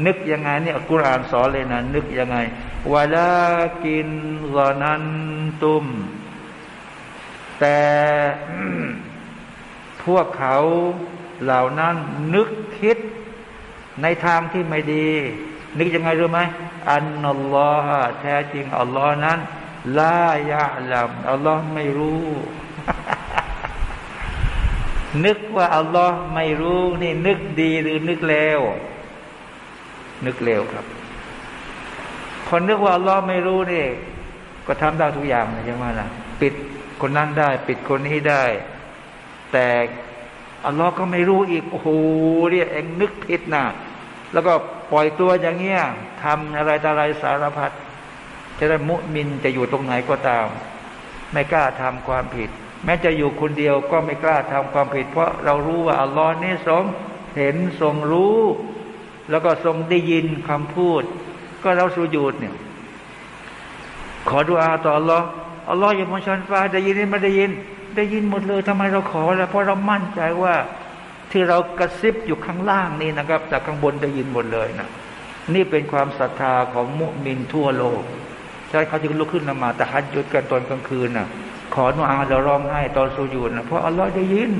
นึกยังไงเนี่ยกุรานสอนเลยนะนึกยังไงวลากินรอนันตุม แต่พวกเขาเหล่านั้นนึกคิดในทางที่ไม่ดี นึกยังไงรู้ไหมอันนัลลอฮ์แท้จริงอัลลอฮ์นั้นลายะลัมอัลลอฮ์ไม่รู้ นึกว่าอัลลอฮ์ไม่รู้นี่นึกดีหรือนึกเลวนึกเลวครับคนนึกว่าอัลลอฮ์ไม่รู้นี่ก็ทำได้ทุกอย่างนะใช่ไหมล่ะปิดคนนั้นได้ ปิดคนนี้ได้ แต่อัลลอฮ์ก็ไม่รู้อีกโอ้โหเรียกเองนึกผิดนะแล้วก็ปล่อยตัวอย่างเงี้ยทำอะไรต่อะไรสารพัดจะได้มุมินจะอยู่ตรงไหนก็ตาม ไม่กล้าทำความผิด แม้จะอยู่คนเดียวก็ไม่กล้าทำความผิด เพราะเรารู้ว่าอัลลอฮ์นี่ทรงเห็นทรงรู้ แล้วก็ทรงได้ยินคำพูด ก็เราสูญูดเนี่ยขอดุอาต่ออัลลอฮ์อัลลอฮ์อย่าบนชั้นฟ้าได้ยินไม่ได้ยิน ได้ยินหมดเลยทำไมเราขอแล้วเพราะเรามั่นใจว่าที่เรากระซิบอยู่ข้างล่างนี่นะครับแต่ข้างบนได้ยินหมดเลยนะนี่เป็นความศรัทธาของมุมินทั่วโลกใช่เขาจึงลุกขึ้นนมาแต่ฮัดยุดกันตอนกลางคืนนะ่ะ ขอหนูอาเราร้องไห้ตอนสูญูนะเพราะอัลลอฮ์ได้ยิน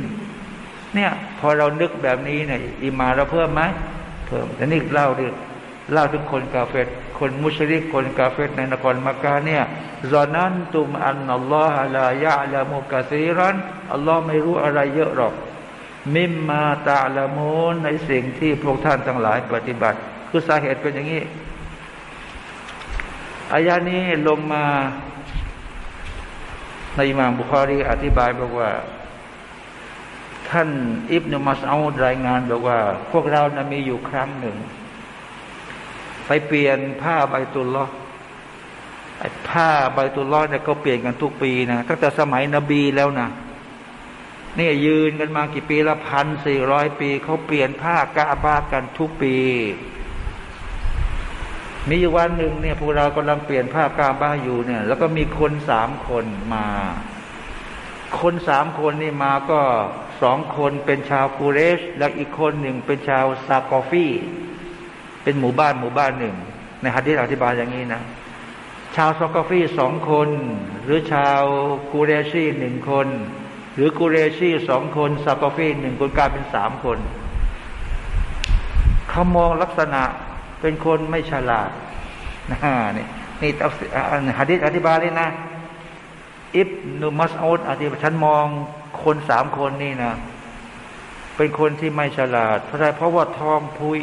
เนี่ย พอเรานึกแบบนี้เนี่ยอิมาเราเพิ่มไหมเพิ่มแต่นี่เล่าดิเล่าถึงคนกาเฟตคนมุชริกคนกาเฟตในนครมักกะเนี่ยจอนั้นตุมอันอัลลอฮฺลายะละมุกะซีรันอัลลอฮ์ไม่รู้อะไรเยอะหรอก มิมมาตาละมูนในสิ่งที่พวกท่านทั้งหลายปฏิบัติ คือสาเหตุเป็นอย่างนี้อายานี้ลงมา ในอิมามบุคารีอธิบายบอกว่า ท่านอิบนุมัสอาดรายงานบอกว่า พวกเรานะมีอยู่ครั้งหนึ่ง ไปเปลี่ยนผ้าใบตุลล้อผ้าใบตุลล้อเนี่ยก็เปลี่ยนกันทุกปีนะตั้งแต่สมัยนบีแล้วนะนี่ยืนกันมากี่ปีละพันสี่ร้อยปี เขาเปลี่ยนผ้ากาบากันทุกปี มีวันหนึ่งเนี่ยพวกเรากำลังเปลี่ยนผ้ากาบ้าอยู่เนี่ย แล้วก็มีคนสามคนมา คนสามคนนี่มาก็สองคนเป็นชาวกูเรช และอีกคนหนึ่งเป็นชาวซากอฟีเป็นหมู่บ้านหมู่บ้านหนึ่ง ในฮัดดิษอธิบายอย่างนี้นะ ชาวซากอฟีสองคน หรือชาวกูเรชีหนึ่งคน หรือกูเรชีสองคนซากอฟีหนึ่งคนกลายเป็นสามคนเขามองลักษณะ เป็นคนไม่ฉลาดนะนี่นี่ฮะดิษอธิบายเลยนะ อิบนุมัสอุดอธิบายฉันมองคนสามคนนี่นะ เป็นคนที่ไม่ฉลาด เพราะอะไรเพราะว่าทองพุย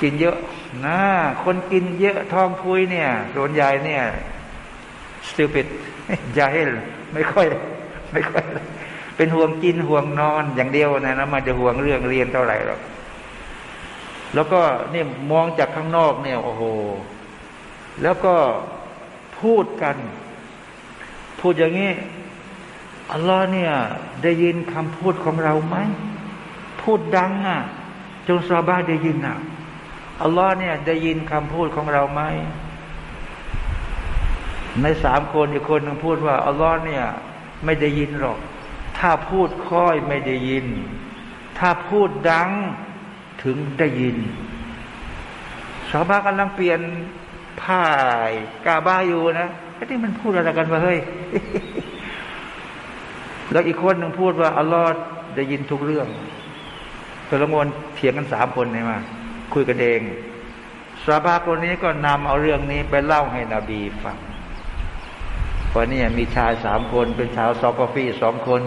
กินเยอะนะคนกินเยอะทองพุยเนี่ยส่วนใหญ่เนี่ย stupid ยาเฮลไม่ค่อย ไม่ค่อย เป็นห่วงกินห่วงนอนอย่างเดียวนะนะมันจะห่วงเรื่องเรียนเท่าไหร่หรอกแล้วก็นี่มองจากข้างนอกเนี่ยโอ้โห แล้วก็พูดกัน พูดอย่างนี้อัลลอฮ์เนี่ย ได้ยินคำพูดของเราไหมพูดดังอะจนซาบาได้ยินอะอัลลอฮ์เนี่ย ได้ยินคำพูดของเราไหมในสามคนอีกคนนึงพูดว่าอัลลอฮ์เนี่ย ไม่ได้ยินหรอก ถ้าพูดค่อยไม่ได้ยิน ถ้าพูดดังถึงได้ยินชาวบ้านกำลังเปลี่ยนผ้ากาบ้าอยู่นะไอ้นี่มันพูดอะไรกันวะเฮ้ยแล้วอีกคนหนึ่งพูดว่าอัลลอฮ์ได้ยินทุกเรื่องตัวละงวนเถียงกันสามคนใช่ไหมคุยกันเองสาบาคนนี้ก็นำเอาเรื่องนี้ไปเล่าให้นบีฟัง วันนี้มีชายสามคนเป็นชาวซอกฟี่สองคน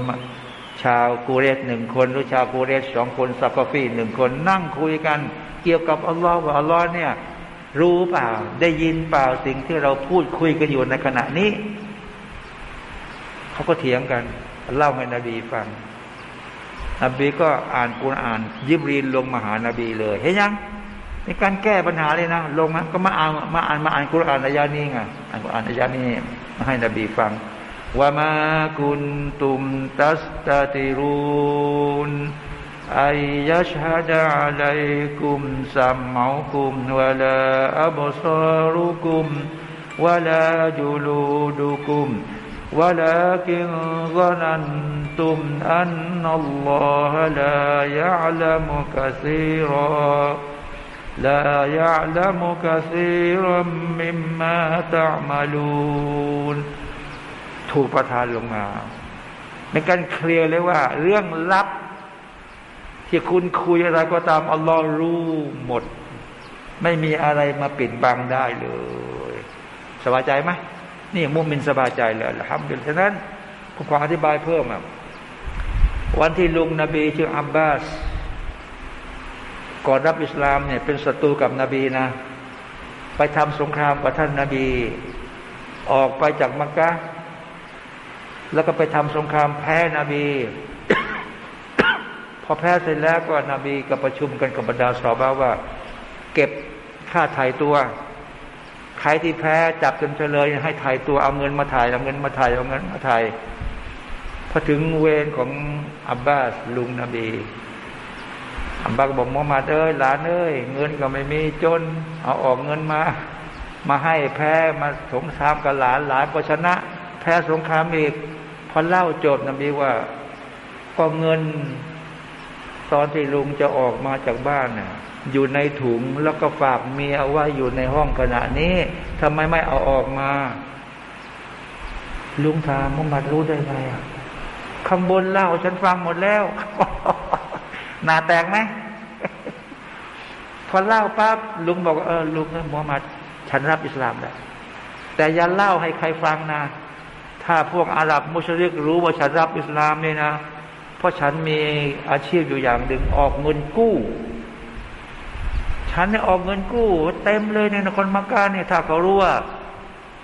ชาวกูเรสหนึ่งคนหรือชาวกูเรสสองคนซอกฟี่หนึ่งคนนั่งคุยกัน เกี่ยวกับอัลลอฮ์ว่าอัลลอฮ์เนี่ย รู้เปล่าได้ยินเปล่าสิ่งที่เราพูดคุยกันอยู่ในขณะนี้เขาก็เถียงกันเล่าให้นบีฟังนบีก็อ่านกุรอ่าน ยิบรีนลงมาหานาบีเลยเห็นยังในการแก้ปัญหาเลยนะ ลงนะก็มาอ่านมาอ่านมาอ่านกุรอ่านอายานี้ไงอ่านกุรอ่านอายานี้ ให้นบีฟังว่ามากุนตุมตัสตาติรูนอัยยัชฮะดะอะลัยกุมสัมมากุมวะลาอับซารุกุมวะลาจุลูดุกุม ولكن ظننتم أن الله لا يعلم كثيرا لا يعلم كثيرا مما تعملون ถูกประทานลงมาเป็นการเคลียร์เลยว่า เรื่องลับ ที่คุณคุยอะไรก็ตามอัลลอฮ์รู้หมด ไม่มีอะไรมาปิดบังได้เลย สบายใจไหมนี่มุมินสบายใจเลยทำเป็นฉะนั้นผมขออธิบายเพิ่มอ่ะวันที่ลุงนบีชื่ออับบาส ก่อนรับอิสลามเนี่ยเป็นศัตรูกับนบีนะ ไปทำสงครามกับท่านนาบี ออกไปจากมักกะแล้วก็ไปทำสงครามแพ้นบี พอแพ้เสร็จแล้วก็นบีก็ประชุมกันกับบรรดาสอบาว่า เก็บค่าถ่ายตัวใครที่แพ้จับจนเฉลยให้ถ่ายตัวเอาเงินมาถ่ายเอาเงินมาถ่ายเอาเงินมาถ่ายพอถึงเวรของอับบาสลุงนบี อัมบากบอกมอมาเอ้ยหลานเอ้ยเงินก็ไม่มีจน เอาออกเงินมา มาให้แพ้มาสงครามกับหลานหลานก็ชนะ แพ้สงครามอีกพอเล่าจบนบีว่าก็เงิน ตอนที่ลุงจะออกมาจากบ้านน่ะ อยู่ในถุงแล้วก็ฝากเมียไว้อยู่ในห้องขณะนี้ทำไมไม่เอาออกมา ลุงถามมุฮัมมัดรู้ได้ไงอะข้างบนเล่าฉันฟังหมดแล้ว หนาแตกไหมพอเล่าปั๊บลุงบอกเออลุงมุฮัมมัดฉันรับอิสลามแล้วแต่อย่าเล่าให้ใครฟังนะ ถ้าพวกอาหรับมุชริกรู้ว่าฉันรับอิสลามเนี่ยนะ เพราะฉันมีอาชีพอยู่อย่างหนึ่งออกเงินกู้ ฉันเนี่ยออกเงินกู้ เต็มเลยในนครมักกะเนี่ยถ้าเขารู้ว่า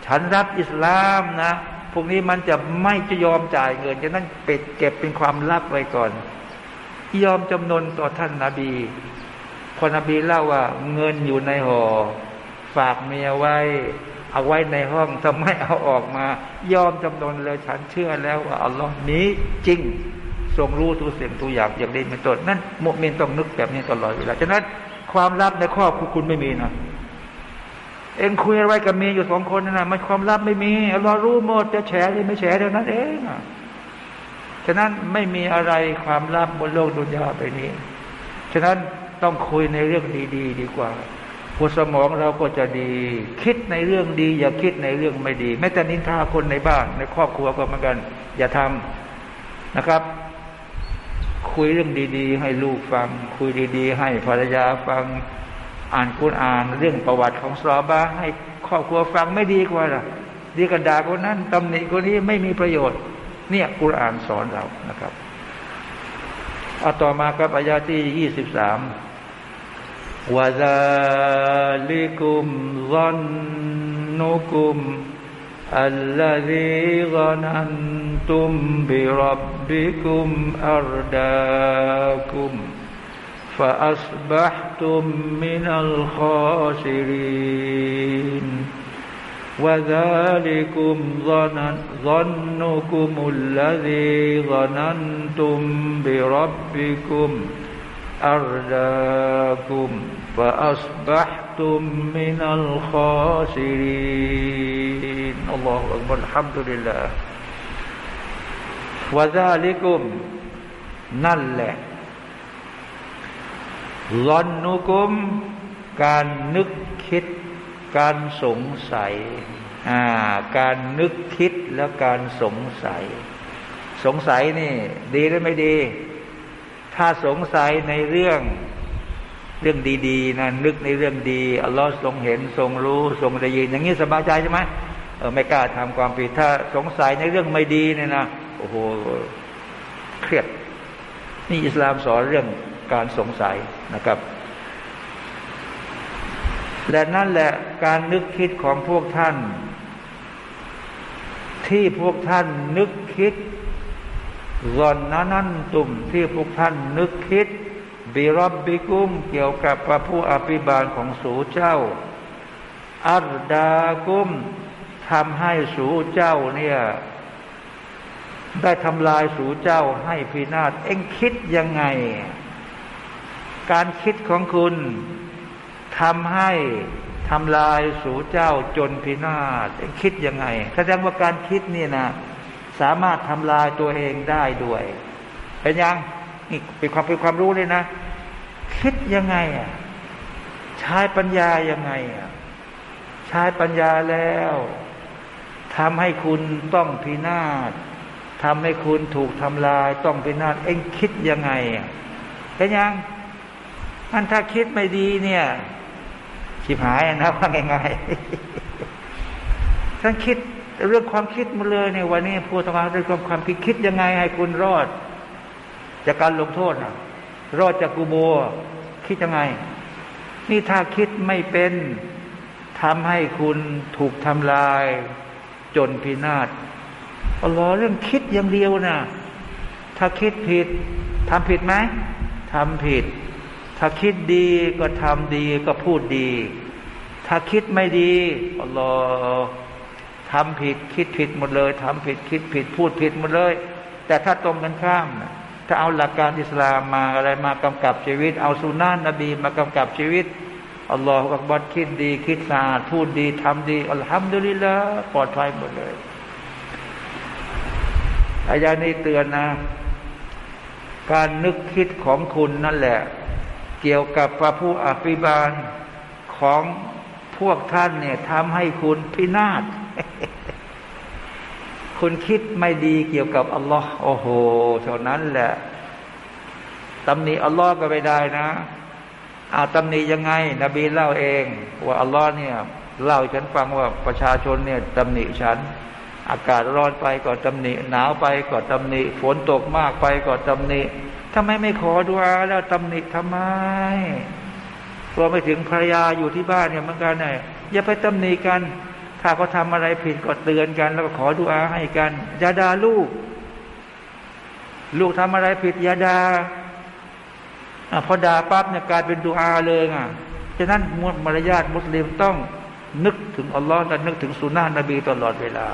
ฉันรับอิสลามนะพวกนี้มันจะไม่จะยอมจ่ายเงินฉะนั้นเป็ดเก็บเป็นความลับไว้ก่อน ยอมจำนนต่อท่านนาบีพอนบีเล่าว่า เงินอยู่ในหอ่อฝากเมียไว้ เอาไว้ในห้องทำไมเอาออกมา ยอมจำนนเลยฉันเชื่อแล้วว่าอัลลอฮ์นี้จริงทรงรู้ทุกสิ่งทุกอย่างอย่างนี้เป็นต้นนั่นมุมินต้องนึกแบบนี้ตลอดเวลาฉะนั้นความลับในครอบครัวคุณไม่มีนะเองคุยอะไรกับเมียอยู่สองคนนั่นนะมันความลับไม่มีเรารู้หมดจะแฉหรือไม่แฉเท่านั้นเอง ฉะนั้นไม่มีอะไรความลับบนโลกดุนยาไปนี้ ฉะนั้นต้องคุยในเรื่องดีๆดดีกว่าหัวสมองเราก็จะดี คิดในเรื่องดี อย่าคิดในเรื่องไม่ดี แม้แต่นินทาคนในบ้าน ในครอบครัวก็เหมือนกัน อย่าทำนะครับ คุยเรื่องดี ๆ ให้ลูกฟัง คุยดี ๆ ให้ภรรยาฟัง อ่านคุณอ่าน เรื่องประวัติของซอบาให้ครอบครัวฟังไม่ดีกว่าล่ะดีกันดาคนนั้นตำหนิคนนี้ไม่มีประโยชน์ เนี่ยกุรอานสอนเรานะครับเอาต่อมากับอายาที่ยี่สิบสาม وذلكم ظنكم الذي ظننتم بربكم أرداكم فأصبحتم من الخاسرين وذلكم ظنكم الذي ظننتم بربكم أرداكم فأصبحتم من الخاسرين الله أكبر الحمد لله وذلكم นั่นแหละรอนนุกุมการนึกคิด การสงสัย การนึกคิดและการสงสัย สงสัยนี่ ดีหรือไม่ดี ถ้าสงสัยในเรื่องเรื่องดีๆนะนึกในเรื่องดีอัลลอฮ์ทรงเห็นทรงรู้ทรงได้ยินอย่างนี้สบายใจใช่ไหมเออไม่กล้าทำความผิด ถ้าสงสัยในเรื่องไม่ดีเนี่ยนะโอ้โหเครียดนี่อิสลามสอนเรื่องการสงสัยนะครับ และนั่นแหละการนึกคิดของพวกท่าน ที่พวกท่านนึกคิดรอนนั้นนั้นตุ่มที่พวกท่านนึกคิดบิรบบิกุมเกี่ยวกับพระผู้อภิบาลของสูเจ้า อัรดากุมทำให้สูเจ้าเนี่ยได้ทำลายสูเจ้าให้พินาศเอ็งคิดยังไง การคิดของคุณ ทำให้ทำลายสูเจ้าจนพินาศเองคิดยังไงแสดงว่าการคิดนี่นะสามารถทำลายตัวเองได้ด้วยเป็นยังนี่เป็นความเป็นความรู้เลยนะ คิดยังไงอะใช้ปัญญายังไงอะใช้ปัญญาแล้วทำให้คุณต้องพินาศทำให้คุณถูกทำลายต้องพินาศเองคิดยังไงอะเป็นยังมันถ้าคิดไม่ดีเนี่ย ชิบหายนะว่าง่ายๆท่านคิดเรื่องความคิดมาเลยเนี่ยวันนี้พูดธรรมะเรื่องความคิดคิดยังไงให้คุณรอด จากการลงโทษนะรอดจากกูโบคิดยังไง นี่ถ้าคิดไม่เป็นทำให้คุณถูกทำลาย จนพินาศอัลลอฮ์เรื่องคิดอย่างเดียวนะถ้าคิดผิดทำผิดไหมทำผิด ถ้าคิดดีก็ทำดีก็พูดดี ถ้าคิดไม่ดีอัลลอฮ์ทำผิดคิดผิดหมดเลยทำผิดคิดผิดพูดผิดหมดเลย แต่ถ้าตรงกันข้ามถ้าเอาหลักการอิสลามมาอะไรมากำกับชีวิต เอาสุนานะนบีมากำกับชีวิตอัลลอฮฺอักบัดคิดดี คิดสะอาดพูดดีทำดีอัลฮัมดุลิลละปลอดภัยหมดเลยอายานี้เตือนนะ การนึกคิดของคุณนั่นแหละ เกี่ยวกับพระผู้อภิบาลของพวกท่านเนี่ยทำให้คุณพินาศคุณคิดไม่ดีเกี่ยวกับอัลลอฮ์โอ้โหเท่านั้นแหละตำหนิอัลลอฮ์ก็ไม่ได้นะอาตำหนิยังไง นบีเล่าเอง ว่าอัลลอฮ์เนี่ยเล่าฉันฟังว่าประชาชนเนี่ยตำหนิฉัน อากาศร้อนไปก็ตำหนิหนาวไปก็ตำหนิฝนตกมากไปก็ตำหนิ ทำไมไม่ขอดุอาแล้วตำหนิทำไมรวมไปถึงภรรยาอยู่ที่บ้านเนี่ยเหมือนกันเนี่ยอย่าไปตำหนิกัน ถ้าเขาทาอะไรผิดก็เตือนกัน แล้วก็ขอดุอาให้กันอย่าด่าลูก ลูกทำอะไรผิดอย่าด่าพอด่าปั๊บเนี่ยกลายเป็นดุอาเลยอะฉะนั้นมารยาทมุสลิมต้องนึกถึงอัลลอฮ์และนึกถึงสุนนะนบีตลอดเวลา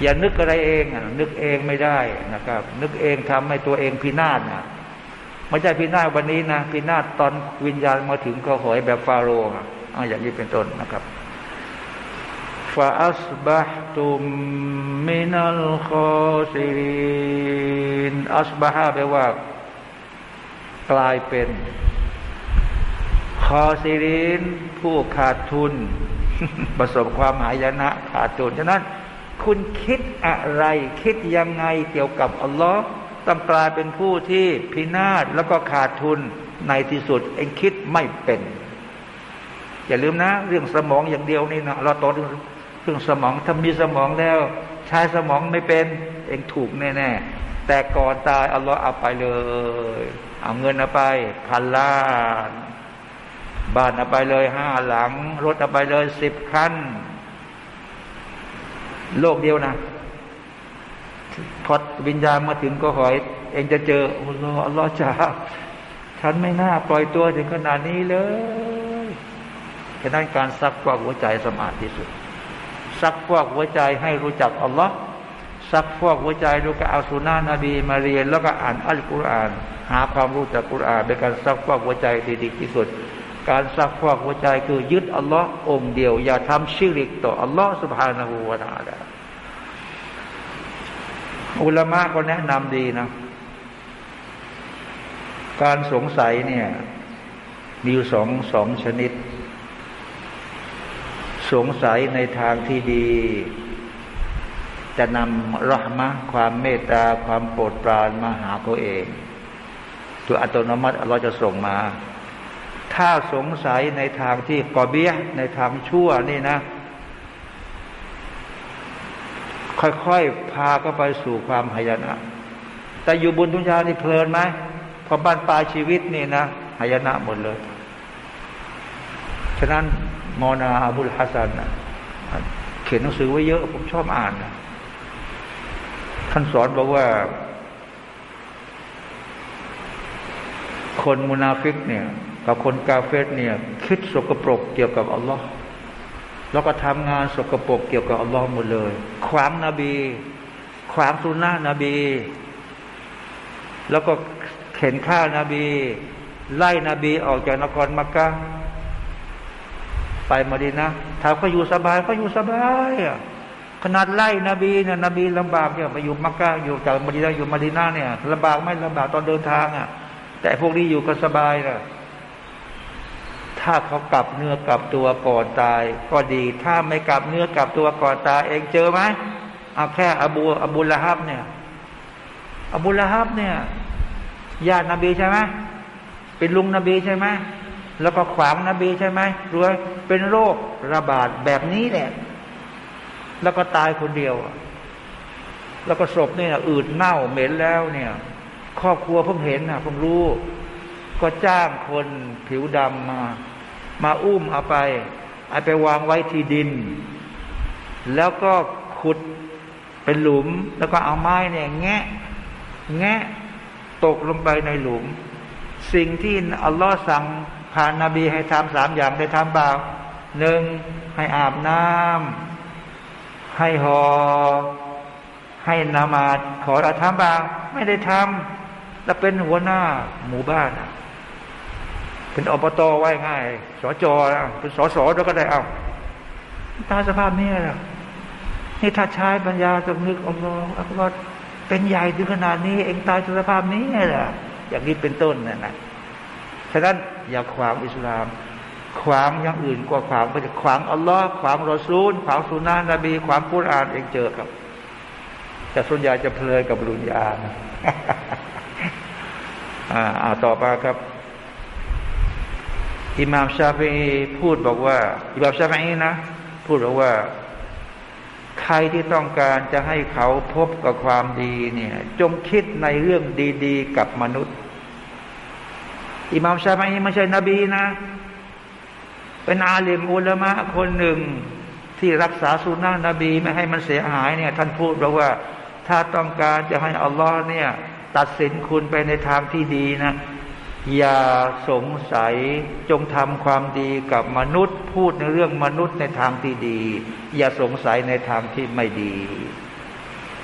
อย่านึกอะไรเองอะนึกเองไม่ได้นะครับ นึกเองทำให้ตัวเองพินาศนะไม่ใช่พินาศวันนี้นะพินาศตอนวิญญาณมาถึงก็หอยแบบฟาโรห์อะอย่างนี้เป็นต้นนะครับฟาอัสบะตุมมินัลคอซิรินอัสบะฮาแปลว่า กลายเป็นคอซิรินผู้ขาดทุน ประสบความหายนะขาดทุนฉะนั้น คุณคิดอะไรคิดยังไงเกี่ยวกับอัลลอฮ์ต้องกลายเป็นผู้ที่พินาศแล้วก็ขาดทุนในที่สุด เองคิดไม่เป็น อย่าลืมนะ เรื่องสมองอย่างเดียวนี่นะเราโตเรื่องสมองถ้ามีสมองแล้ว ใช้สมองไม่เป็น เองถูกแน่ๆแต่ก่อนตายอัลลอฮ์เอาไปเลย เอาเงินเอาไปพันล้านบ้านเอาไปเลยห้าหลัง รถเอาไปเลยสิบคัน โลกเดียวนะพอวิญญาณมาถึงคอหอย เองจะเจออัลลอฮ์อัลลอฮ์จ้าฉันไม่น่าปล่อยตัวถึงขนาดนี้เลยฉะนั้นการซักฟอกหัวใจสมาธิที่สุด ซักฟอกหัวใจให้รู้จักอัลลอฮ์ซักฟอกหัวใจดูกับอัลสุนานะบีมาเรียน แล้วก็อ่านอัลกุรอาน หาความรู้จากกุรอานเป็นการซักฟอกหัวใจดีที่สุด การซักฟอกหัวใจคือยึดอัลลอฮ์องเดียว อย่าทำชิริกต่ออัลลอฮ์สุบฮานาหูวาตาลาอุลามะก็แนะนำดีนะ การสงสัยเนี่ย มีอยู่สองสองชนิด สงสัยในทางที่ดี จะนำรหมะความเมตตา ความโปรดปรานมาหาตัวเอง ตัวอัตโนมัติเราจะส่งมา ถ้าสงสัยในทางที่กอเบี้ยในทางชั่วนี่นะ ค่อยๆ พาก็ไปสู่ความหายนะ แต่อยู่บนดุนยานี่เพลินไหมพอบั้นปลายชีวิตนี่นะหายนะหมดเลย ฉะนั้นเมาลานาอบุลฮาซันนะเขียนหนังสือไว้เยอะ ผมชอบอ่านนะท่านสอนบอกว่า คนมุนาฟิกเนี่ย กับคนกาเฟรเนี่ยคิดสกปรกเกี่ยวกับอัลลอฮ์แล้วก็ทำงานสกปรกเกี่ยวกับอัลลอฮ์หมดเลย ขวางนบี ขวางสุนนะนบี แล้วก็เข็นฆ่านาบี ไล่นบีออกจากนครมักกะไปมาดีนะถ้าเขาอยู่สบายเขาอยู่สบายอะขนาดไล่นบีเนี่ยนบีลำบากเนี่ยไปอยู่มักกะอยู่จากมาดีนาอยู่มาดีนาเนี่ยลำบากไม่ลำบากตอนเดินทางอะ แต่พวกนี้อยู่ก็สบายนะ ถ้าเขากลับเนื้อกลับตัวก่อนตาย ก็ดี ถ้าไม่กลับเนื้อกลับตัวก่อนตายเองเจอไหมเอาแค่อบูอบูละฮับเนี่ย อบูละฮับเนี่ยญาตินบีใช่ไหมเป็นลุงนบีใช่ไหมแล้วก็ขวางนบีใช่ไหมรวยเป็นโรคระบาดแบบนี้แหละ แล้วก็ตายคนเดียว แล้วก็ศพเนี่ยอืดเน่าเหม็นแล้วเนี่ย ครอบครัวเพิ่งเห็นนะเพิ่งรู้ ก็จ้างคนผิวดำมา มาอุ้มเอาไปเอาไปวางไว้ที่ดิน แล้วก็ขุดเป็นหลุม แล้วก็เอาไม้เนี่ยแงะแงะตกลงไปในหลุม สิ่งที่อัลลอฮ์สั่งผ่านนาบีให้ทำสามอย่างได้ทำเปล่าหนึ่งให้อาบน้ำให้หอให้นามาดขอเราทำบ้าไม่ได้ทำแล้วเป็นหัวหน้าหมู่บ้าน เป็นอบตไว้ง่ายสจนะเป็นสสแล้วก็ได้เอาตาสภาพนี้แหละนี่ถ้าใช้ปัญญาตรงนึกอลออัลลอฮเป็นใหญ่ถึงขนาดนี้ เองตายสภาพนี้แหละอย่างนี้เป็นต้นนะนะฉะนั้นอย่าขวางอิสลามขวางอย่างอื่นกว่าขวางไปขวางอัลลอฮ์ขวางรอซูล ขวางสุนานะบีขวางกุรอานเองเจอครับ แต่ส่วนใหญ่จะเพลินกับรุญญาอ่าต่อมาครับ อิมามชาฟีพูดบอกว่าอิมามชาฟีนะ พูดบอกว่า ใครที่ต้องการจะให้เขาพบกับความดีเนี่ย จงคิดในเรื่องดีๆ กับมนุษย์ อิมามชาฟีไม่ใช่นบีนะ เป็นอาลิมอุลามะคนหนึ่งที่รักษาสุนนะนบีไม่ให้มันเสียหายเนี่ย ท่านพูดบอกว่า ถ้าต้องการจะให้อัลลอฮ์เนี่ย ตัดสินคุณไปในทางที่ดีนะ อย่าสงสัยจงทำความดีกับมนุษย์ พูดในเรื่องมนุษย์ในทางที่ดี อย่าสงสัยในทางที่ไม่ดี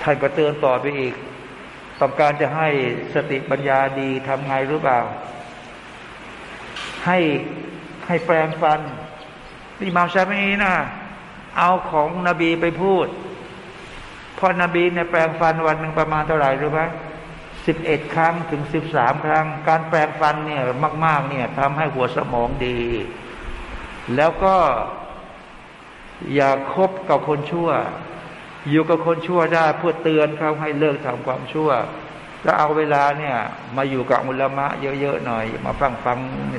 ท่านก็เตือนต่อไปอีก ต้องการจะให้สติปัญญาดีทำไงหรือเปล่า ให้ให้แปลงฟันนี่มาชามีนะเอาของนบีไปพูดพอนบีเนี่ยแปลงฟันวันหนึ่งประมาณเท่าไหร่รู้ไหม สิบเอ็ดครั้งถึงสิบสามครั้ง การแปลงฟันเนี่ยมาก ๆ เนี่ยทำให้หัวสมองดี แล้วก็อย่าคบกับคนชั่ว อยู่กับคนชั่วได้เพื่อเตือนเขาให้เลิกทำความชั่วแล้วเอาเวลาเนี่ย มาอยู่กับอุลามะเยอะๆหน่อย มาฟังฟัง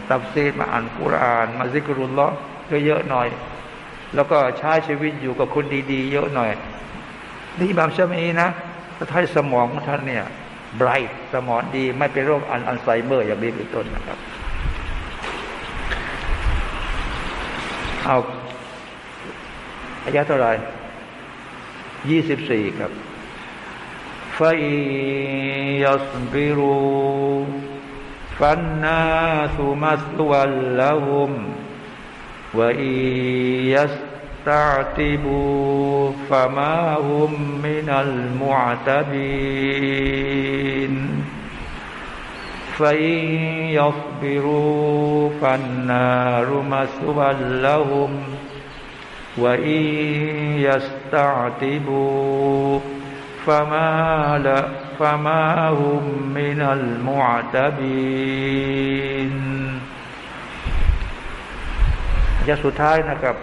ตัฟซีรมาอ่านกุราน มาซิกรุลลอฮ์เยอะๆหน่อย แล้วก็ใช้ชีวิตอยู่กับคนดี ๆ เยอะหน่อย นี่บางชมีนะถ้าให้สมองท่านเนี่ย bright สมองดีไม่เป็นโรคอันอัลไซเมอร์อย่างนี้เป็นต้นนะครับ เอาอายะเท่าไหร่ยี่สิบสี่ครับฟาอิยัสบิรูฟันนาสุมัสวัลละหุมวอิยัส تعتبوا فما هم من المعتبين فإن يصبروا فالنار مسوى لهم وإن يستعتبوا فما, لا فما هم من المعتبين จะสุดท้ายนะครับ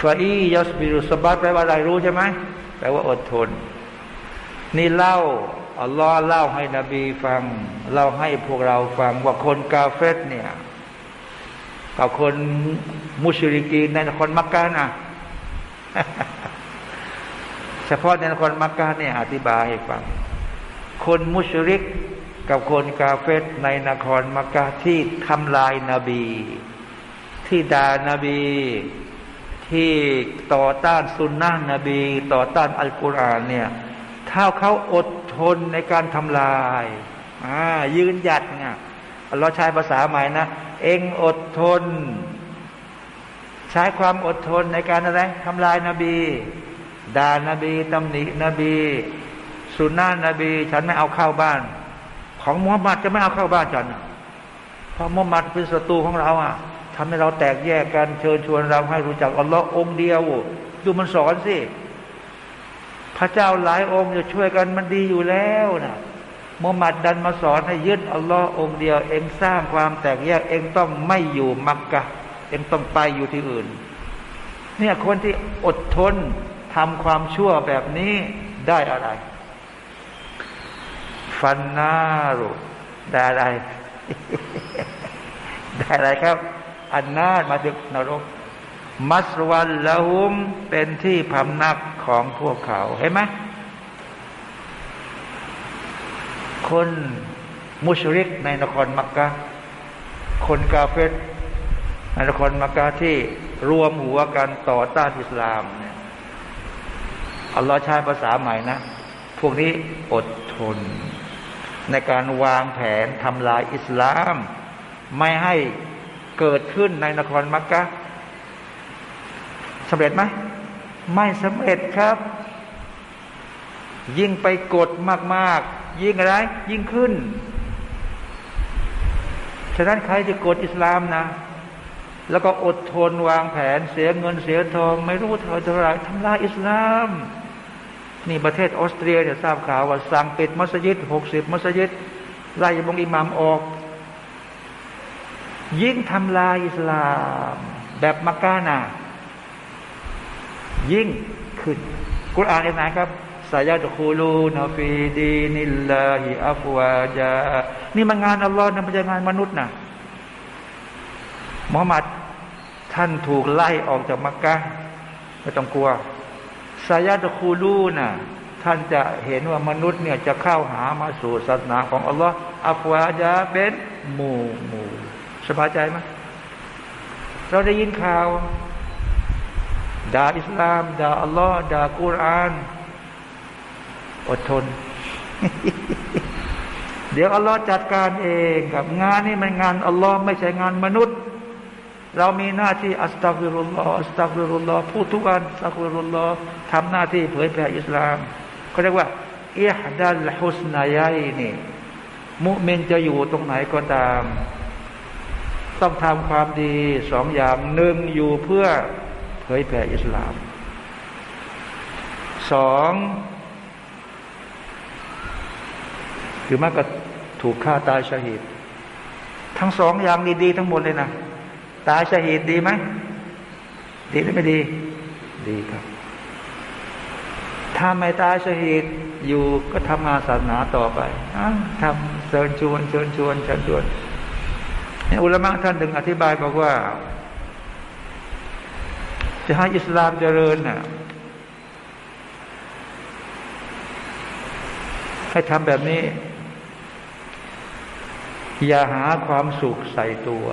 ฟาอียัสบิรุสบัตแปลว่าอะไรรู้ใช่ไหมแปลว่าอดทน นี่เล่าอัลลอฮ์เล่าให้นบีฟัง เล่าให้พวกเราฟังว่าคนกาเฟตเนี่ยกับคนมุชริกีในนครมักกะนะเฉพาะในนครมักกะเนี่ยอธิบายให้ฟัง คนมุชริกกับคนกาเฟตในนครมักกะที่ทำลายนาบี ที่ด่านาบี ที่ต่อต้านสุนนะนบี ต่อต้านอัลกุรอานเนี่ยถ้าเขาอดทนในการทำลายอ่ายืนหยัดเนี่ยเราใช้ภาษาใหม่นะ เองอดทน ใช้ความอดทนในการอะไรทำลายนาบีด่านาบีตำหนินบี สุนนะนบี ฉันไม่เอาเข้าบ้าน ของมุฮัมมัดจะไม่เอาเข้าบ้านฉันเพราะมุฮัมมัดเป็นศัตรูของเราอะ ทำให้เราแตกแยกกันเชิญชวนเราให้รู้จักอัลลอฮ์องเดียว ดูมันสอนสิ พระเจ้าหลายองค์จะช่วยกันมันดีอยู่แล้วนะมุฮัมมัดดันมาสอนให้ยึดอัลลอฮ์องเดียว เองสร้างความแตกแยก เองต้องไม่อยู่มักกะ เองต้องไปอยู่ที่อื่น เนี่ยคนที่อดทนทำความชั่วแบบนี้ได้อะไร ฟันนารุได้อะไร ได้อะไรครับ อันนาดมาถึงนรก มัสวันละหุมเป็นที่พำนักของพวกเขาเห็นไหมคนมุชริกในนครมักกะคนกาเฟตในนครมักกะที่รวมหัวกันต่อต้านอิสลามเนี่ยอัลลอฮ์ใช้ภาษาใหม่นะ พวกนี้อดทน ในการวางแผนทำลายอิสลาม ไม่ให้ เกิดขึ้นในนครมักกะสำเร็จไหมไม่สำเร็จครับ ยิ่งไปกดมากๆ ยิ่งอะไร ยิ่งขึ้น ฉะนั้นใครที่กดอิสลามนะ แล้วก็อดทนวางแผนเสียเงินเสียทอง ไม่รู้เท่าไหร่ทำลายอิสลาม นี่ประเทศออสเตรียเนี่ยทราบข่าวว่าสั่งปิดมัสยิดหกสิบมัสยิดไล่บงอิหมามออก ยิ่งทำลายอิสลาม แบบมักกะนายิ่งขึ้น กุรอานในไหนครับสายาตคูลูนฟีดีนิลลาฮิอัฟวาจานี่มันงานอัลลอฮ์นะไม่ใช่งานมนุษย์นะมุฮัมมัดท่านถูกไล่ออกจากมักกะไม่ต้องกลัวสายาตคูลูนะท่านจะเห็นว่ามนุษย์เนี่ยจะเข้าหามาสู่ศาสนาของอัลลอฮ์أفواجا เป็นหมู่หมู่ สบายใจไหมเราได้ยินข่าวด่าอิสลามด่าอัลลอฮ์ด่ากุรอานอดทน เดี๋ยวอัลลอฮ์จัดการเองกับงานนี้มันงานอัลลอฮ์ไม่ใช่งานมนุษย์ เรามีหน้าที่أستغفر الله أستغفر الله พูดทุกวัน أستغفر اللهทำหน้าที่เผยแผ่อิสลามเขาเรียกว่าอิฮดัลฮุสนายนี่มุมินจะอยู่ตรงไหนก็ตาม ต้องทำความดีสองอย่างหนึ่งอยู่เพื่อเผยแผ่อิสลามสองรือม้ก็ถูกฆ่าตายชหิดทั้งสองอย่างดีๆทั้งหมดเลยนะตายชหิดดีไหมดีหรือไม่ดี ดีครับ ถ้าไม่ตายชหิดอยู่ก็ทำงานศาสนาต่อไปทำเชิญชวนเชิญชวนเชิญชวนนี่ อุลามะท่านหนึ่งอธิบายบอกว่า จะให้อิสลามเจริญน่ะให้ทำแบบนี้ อย่าหาความสุขใส่ตัว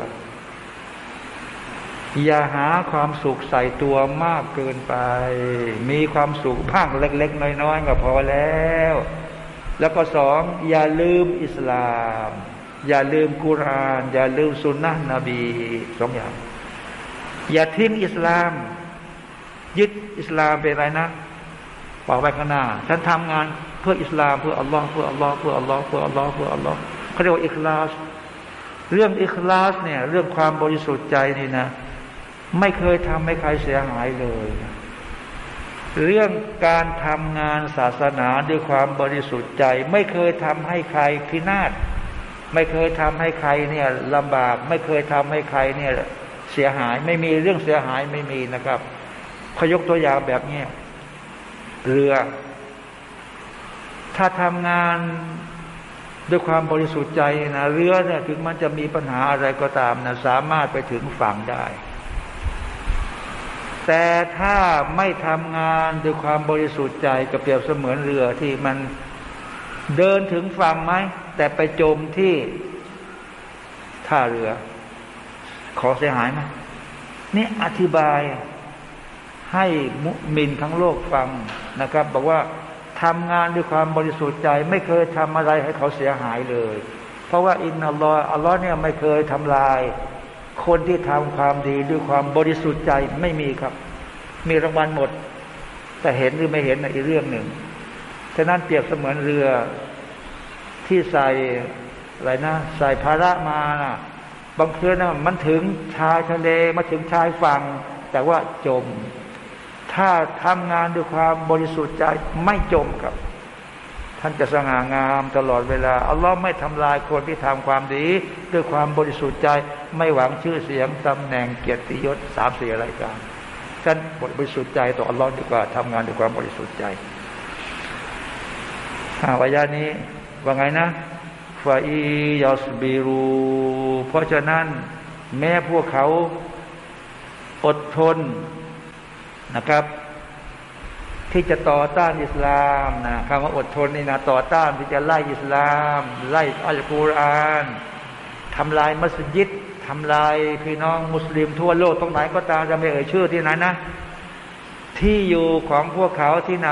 อย่าหาความสุขใส่ตัวมากเกินไป มีความสุขบ้างเล็ก ๆ น้อย ๆ ก็พอแล้ว แล้วก็สอง อย่าลืมอิสลาม อย่าลืมกุราน อย่าลืมสุนนะนบีสองอย่าง อย่าทิ้งอิสลาม ยึดอิสลามเป็นอะไรนะบอกไปข้างหน้า ฉันทำงานเพื่ออิสลามเพื่ออัลลอฮ์เพื่ออัลลอฮ์เพื่ออัลลอฮ์เพื่ออัลลอฮ์เพื่ออัลลอฮ์เขาเรียกว่าอิคลาส เรื่องอิคลาสเนี่ย เรื่องความบริสุทธิ์ใจนี่นะ ไม่เคยทำให้ใครเสียหายเลย เรื่องการทำงานศาสนาด้วยความบริสุทธิ์ใจ ไม่เคยทำให้ใครพินาศ ไม่เคยทำให้ใครเนี่ยลำบาก ไม่เคยทำให้ใครเนี่ยเสียหายไม่มีเรื่องเสียหายไม่มีนะครับขยกตัวอย่างแบบนี้เรือ ถ้าทำงานด้วยความบริสุทธิ์ใจนะเรือเนี่ยถึงมันจะมีปัญหาอะไรก็ตามนะสามารถไปถึงฝั่งได้ แต่ถ้าไม่ทำงานด้วยความบริสุทธิ์ใจก็เปรียบเสมือนเรือที่มันเดินถึงฝั่งไหม แต่ไปจมที่ท่าเรือ ขอเสียหายไหมนี่อธิบายให้มุมินทั้งโลกฟังนะครับ บอกว่าทำงานด้วยความบริสุทธิ์ใจ ไม่เคยทำอะไรให้เขาเสียหายเลย เพราะว่าอินอัลลอฮ์อัลลอฮ์เนี่ยไม่เคยทำลาย คนที่ทำความดีด้วยความบริสุทธิ์ใจไม่มีครับ มีรางวัลหมด แต่เห็นหรือไม่เห็นในอีกเรื่องหนึ่งฉะนั้นเปรียบเสมือนเรือ ที่ใส่อะไรนะ ใส่ภาระมานะบางคืนนะมันถึงชายทะเลมาถึงชายฝั่ง แต่ว่าจม ถ้าทำงานด้วยความบริสุทธิ์ใจไม่จมครับ ท่านจะสง่างามตลอดเวลาอัลลอฮ์ไม่ทำลายคนที่ทำความดี ด้วยความบริสุทธิ์ใจไม่หวังชื่อเสียงตำแหน่งเกียรติยศสามสี่รายการท่านบริสุทธิ์ใจต่ออัลลอฮ์ดีกว่าทำงานด้วยความบริสุทธิ์ใจอายานี้ ว่าไงนะฟาอียอสบิรูเพราะฉะนั้น แม้พวกเขาอดทนนะครับ ที่จะต่อต้านอิสลามนะคำว่าอดทนนี่นะต่อต้านที่จะไล่อิสลาม ไล่อัลกุรอานทำลายมัสยิดทำลายพี่น้องมุสลิมทั่วโลกตรงไหนก็ตามจะไม่เอ่ยชื่อที่ไหนนะ ที่อยู่ของพวกเขาที่ไหน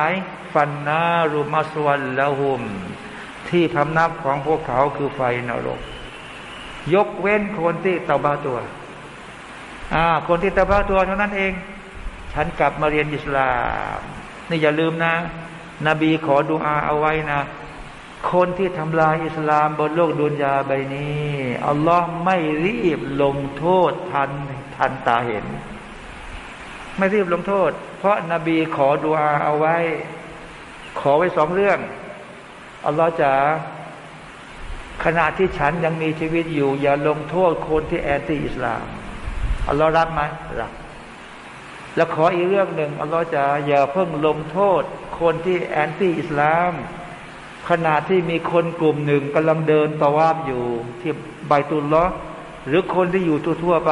ฟันนารุมาสวันละหุม ที่พำนับของพวกเขาคือไฟนรก ยกเว้นคนที่เตาบ้าตัวอ่าคนที่เตาบ้าตัวเท่านั้นเอง ฉันกลับมาเรียนอิสลามนี่อย่าลืมนะ นบีขอดุอาเอาไว้นะ คนที่ทำลายอิสลามบนโลกดุนยาใบนี้อัลลอฮ์ไม่รีบลงโทษทันทันตาเห็น ไม่รีบลงโทษ เพราะนาบีขอดุอาเอาไว้ ขอไว้สองเรื่อง อัลลอฮ์จะขณะที่ฉันยังมีชีวิตอยู่ อย่าลงโทษคนที่แอนตี้อิสลาม อัลลอฮ์รับไหมรับแล้วขออีกเรื่องหนึ่งอัลลอฮ์จะอย่าเพิ่งลงโทษ คนที่แอนตี้อิสลาม ขณะที่มีคนกลุ่มหนึ่งกำลังเดินตะวาบอยู่ที่บัยตุลลอฮ์หรือคนที่อยู่ทั่วๆไป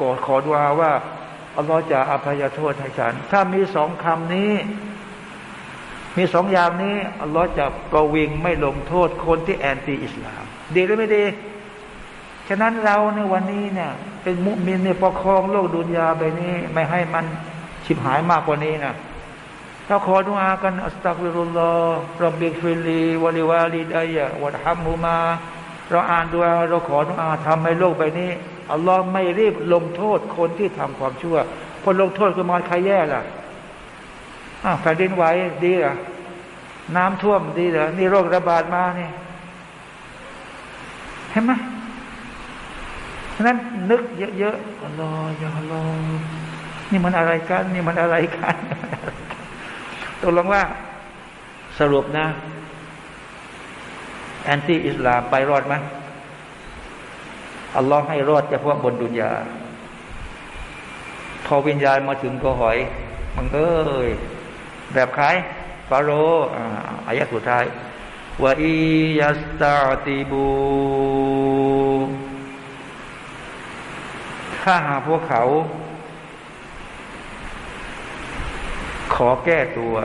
กอดขอดุอาว่าอัลลอฮ์จะอภัยโทษให้ฉัน ถ้ามีสองคำนี้ มีสองอย่างนี้อัลลอฮ์จะประวิงไม่ลงโทษคนที่ anti อิสลาม ดีหรือไม่ดี ฉะนั้นเราในวันนี้เนี่ย เป็นมุมินเนี่ยประคองโลกดุนยาไปนี้ ไม่ให้มันชิบหายมากกว่านี้นะถ้าขอดุอากันأستغفر الله رب اغفر لي ولوالدي وارحمهما เราอ่านดุอาเราขอดุอาทำให้โลกใบนี้อัลลอฮ์ไม่รีบลงโทษคนที่ทำความชั่วพอลงโทษคือมอนใครแย่ล่ะ แผ่นดินไหวดีเหรอน้ำท่วมดีเหรอนี่โรคระบาดมานี่เห็นไหมนั้นนึกเยอะๆอัลลอฮ์อย่าลอนี่มันอะไรกัน นี่มันอะไรกันตกลงว่าสรุปนะ แอนตี้อิสลามไปรอดไหมอัลลอฮ์ให้รอดเฉพาะบนดุนยา พอวิญญาณมาถึงก็หอย มันเอ้ย แบบใครฟาโรอายะสุดท้ายว่าอียัสตาติบู ถ้าหาพวกเขา ขอแก้ตัว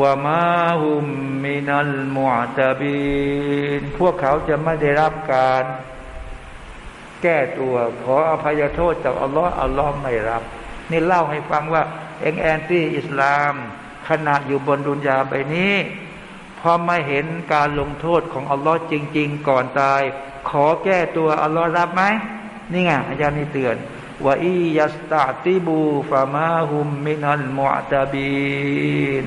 ว่ามาฮุมมินัลมุอตบีนพวกเขาจะไม่ได้รับการ แก้ตัว ขออภัยโทษจากอัลลอฮ์อัลลอฮ์ไม่รับ นี่เล่าให้ฟังว่า เองแอนตี้อิสลาม ขณะอยู่บนดุนยาใบนี้พอมาเห็นการลงโทษของอัลลอฮ์จริง ๆ ก่อนตาย ขอแก้ตัวอัลลอฮ์รับไหมนี่ไงอาจารย์นี่เตือนว่าอียัสตาติบูฟามาฮุมมินัลมุอตบีน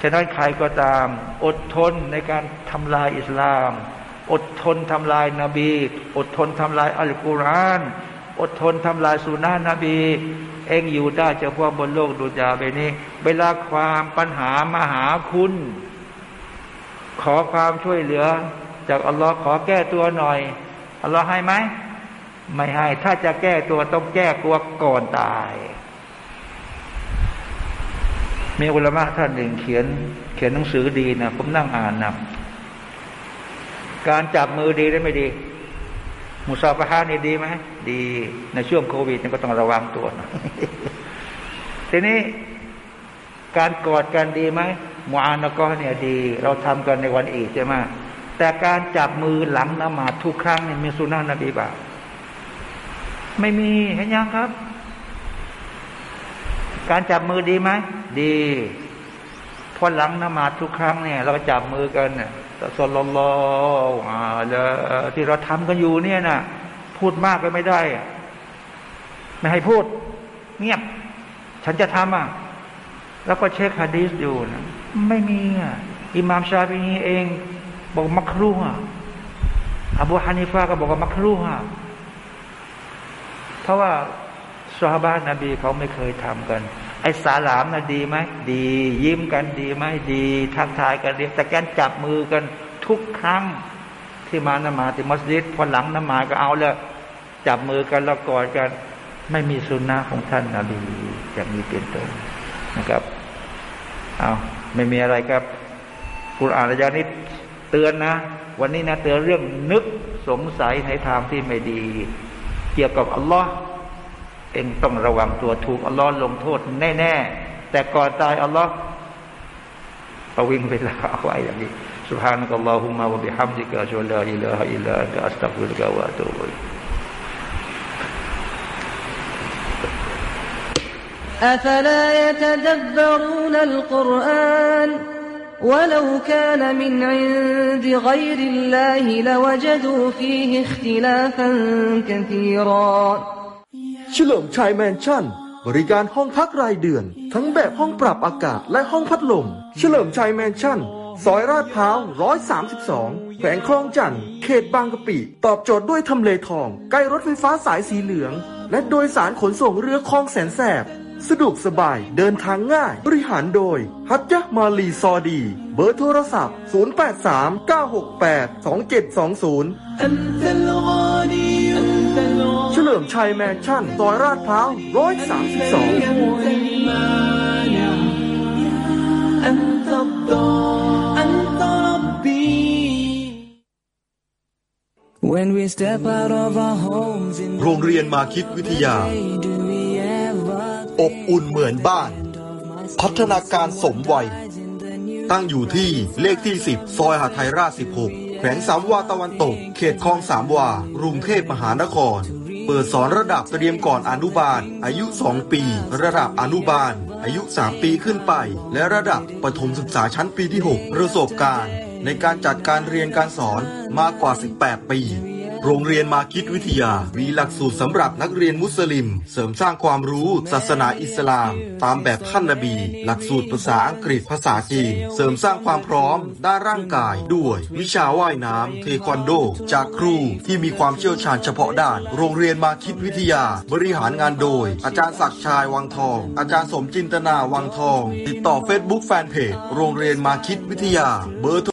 ฉะนั้นใครก็ตาม อดทนในการทำลายอิสลาม อดทนทำลายนาบี อดทนทำลายอัลกุรอาน อดทนทำลายสุนานะนบี เองอยู่ได้เฉพาะบนโลกดุจยาไปนี้ เวลาความปัญหามาหาคุณ ขอความช่วยเหลือ จากอัลลอฮ์ขอแก้ตัวหน่อยอัลลอฮ์ให้ไหมไม่ให้ ถ้าจะแก้ตัวต้องแก้ตัวก่อนตาย มีอุลามะท่านหนึ่งเขียน เขียนหนังสือดีนะผมนั่งอ่านนะการจับมือดีได้ไม่ดี มุสาฟะฮานี่ดีไหมดีในช่วงโควิดนี่ก็ต้องระวังตัวนะทีนี้การกอดกันดีไหมมวานก็เนี่ยดี เราทำกันในวันอีกใช่ไหมแต่การจับมือหลังนมาทุกครั้งเนี่ยมีสุนัขนบีบ่าไม่มีเห็นยังครับ การจับมือดีไหมดีพอหลังนมาทุกครั้งเนี่ย เราก็จับมือกันเนี่ย สลลออ่าลที่เราทำกันอยู่เนี่ยนะพูดมากก็ไม่ได้ ไม่ให้พูด เงียบ ฉันจะทำอะ แล้วก็เช็คฮะดีสอยู่นะไม่มีอะอิมามชาฟีเอง บอกมักรูอะอบูฮานิฟาก็บอกว่ามักรูอะเพราะว่าซาบ้านนบีเขาไม่เคยทำกัน ไอ้สาลามนะดีไหมดี ยิ้มกันดีไหมดีทักทายกันดีแต่แกนจับมือกันทุกครั้งที่มานมาที่มัสยิดพอหลังนมาก็เอาแล้วจับมือกันแล้วกอดกัน ไม่มีสุนนะของท่านนาบีอย่างนี้เป็นต้นนะครับเอาไม่มีอะไรครับกุรอานระยะนี้เตือนนะ วันนี้นะเตือนเรื่องนึกสงสัยในทางที่ไม่ดี เกี่ยวกับอัลลอฮ์ เองต้องระวังตัวถูกอัลลอฮ์ลงโทษแน่ๆ แต่ก่อนตายอัลลอฮ์ประวิงเวลาเอาไว้อย่างนี้ سبحانك اللهم وبحمدك أشهد أن لا إله إلا أنت أستغفرك وأتوب إليك أفلا يتدبرون القرآن ولو كان من عند غير الله لوجدوا فيه اختلافا كثيرا เฉลิมชัยแมนชั่น บริการห้องพักรายเดือน ทั้งแบบห้องปรับอากาศและห้องพัดลม เฉลิมชัยแมนชั่น ซอยราดพร้าว 132แขวงคลองจันทร์เขตบางกะปิ ตอบโจทย์ด้วยทำเลทอง ใกล้รถไฟฟ้าสายสีเหลือง และโดยสารขนส่งเรือคลองแสนแสบ สะดวกสบายเดินทางง่าย บริหารโดย ฮัตยะมาลีซอดี เบอร์โทรศัพท์ 083 968 2720 เฉลิมชัยแมนชั่นซอยราดพร้าวร้อยสามสิบสองโรงเรียนมาคิดวิทยา อบอุ่นเหมือนบ้าน พัฒนาการสมวัย ตั้งอยู่ที่เลขที่ 10 ซอยหาไทยราช 16 แขวงสามวาตะวันตก เขตคลองสามวา กรุงเทพมหานคร เปิดสอนระดับเตรียมก่อนอนุบาล อายุ 2 ปี ระดับอนุบาล อายุ 3 ปีขึ้นไป และระดับประถมศึกษาชั้นปีที่ 6 ประสบการณ์ ในการจัดการเรียนการสอนมากกว่า 18 ปี โรงเรียนมาคิดวิทยา มีหลักสูตรสำหรับนักเรียนมุสลิม เสริมสร้างความรู้ศาสนาอิสลาม ตามแบบท่านนบี หลักสูตรภาษาอังกฤษภาษาจีน เสริมสร้างความพร้อม ด้านร่างกายด้วย วิชาว่ายน้ำเทควันโด จากครูที่มีความเชี่ยวชาญเฉพาะด้าน โรงเรียนมาคิดวิทยา บริหารงานโดย อาจารย์ศักดิ์ชายวังทอง อาจารย์สมจินตนาวังทอง ติดต่อเฟซบุ๊กแฟนเพจโรงเรียนมาคิดวิทยาเบอร์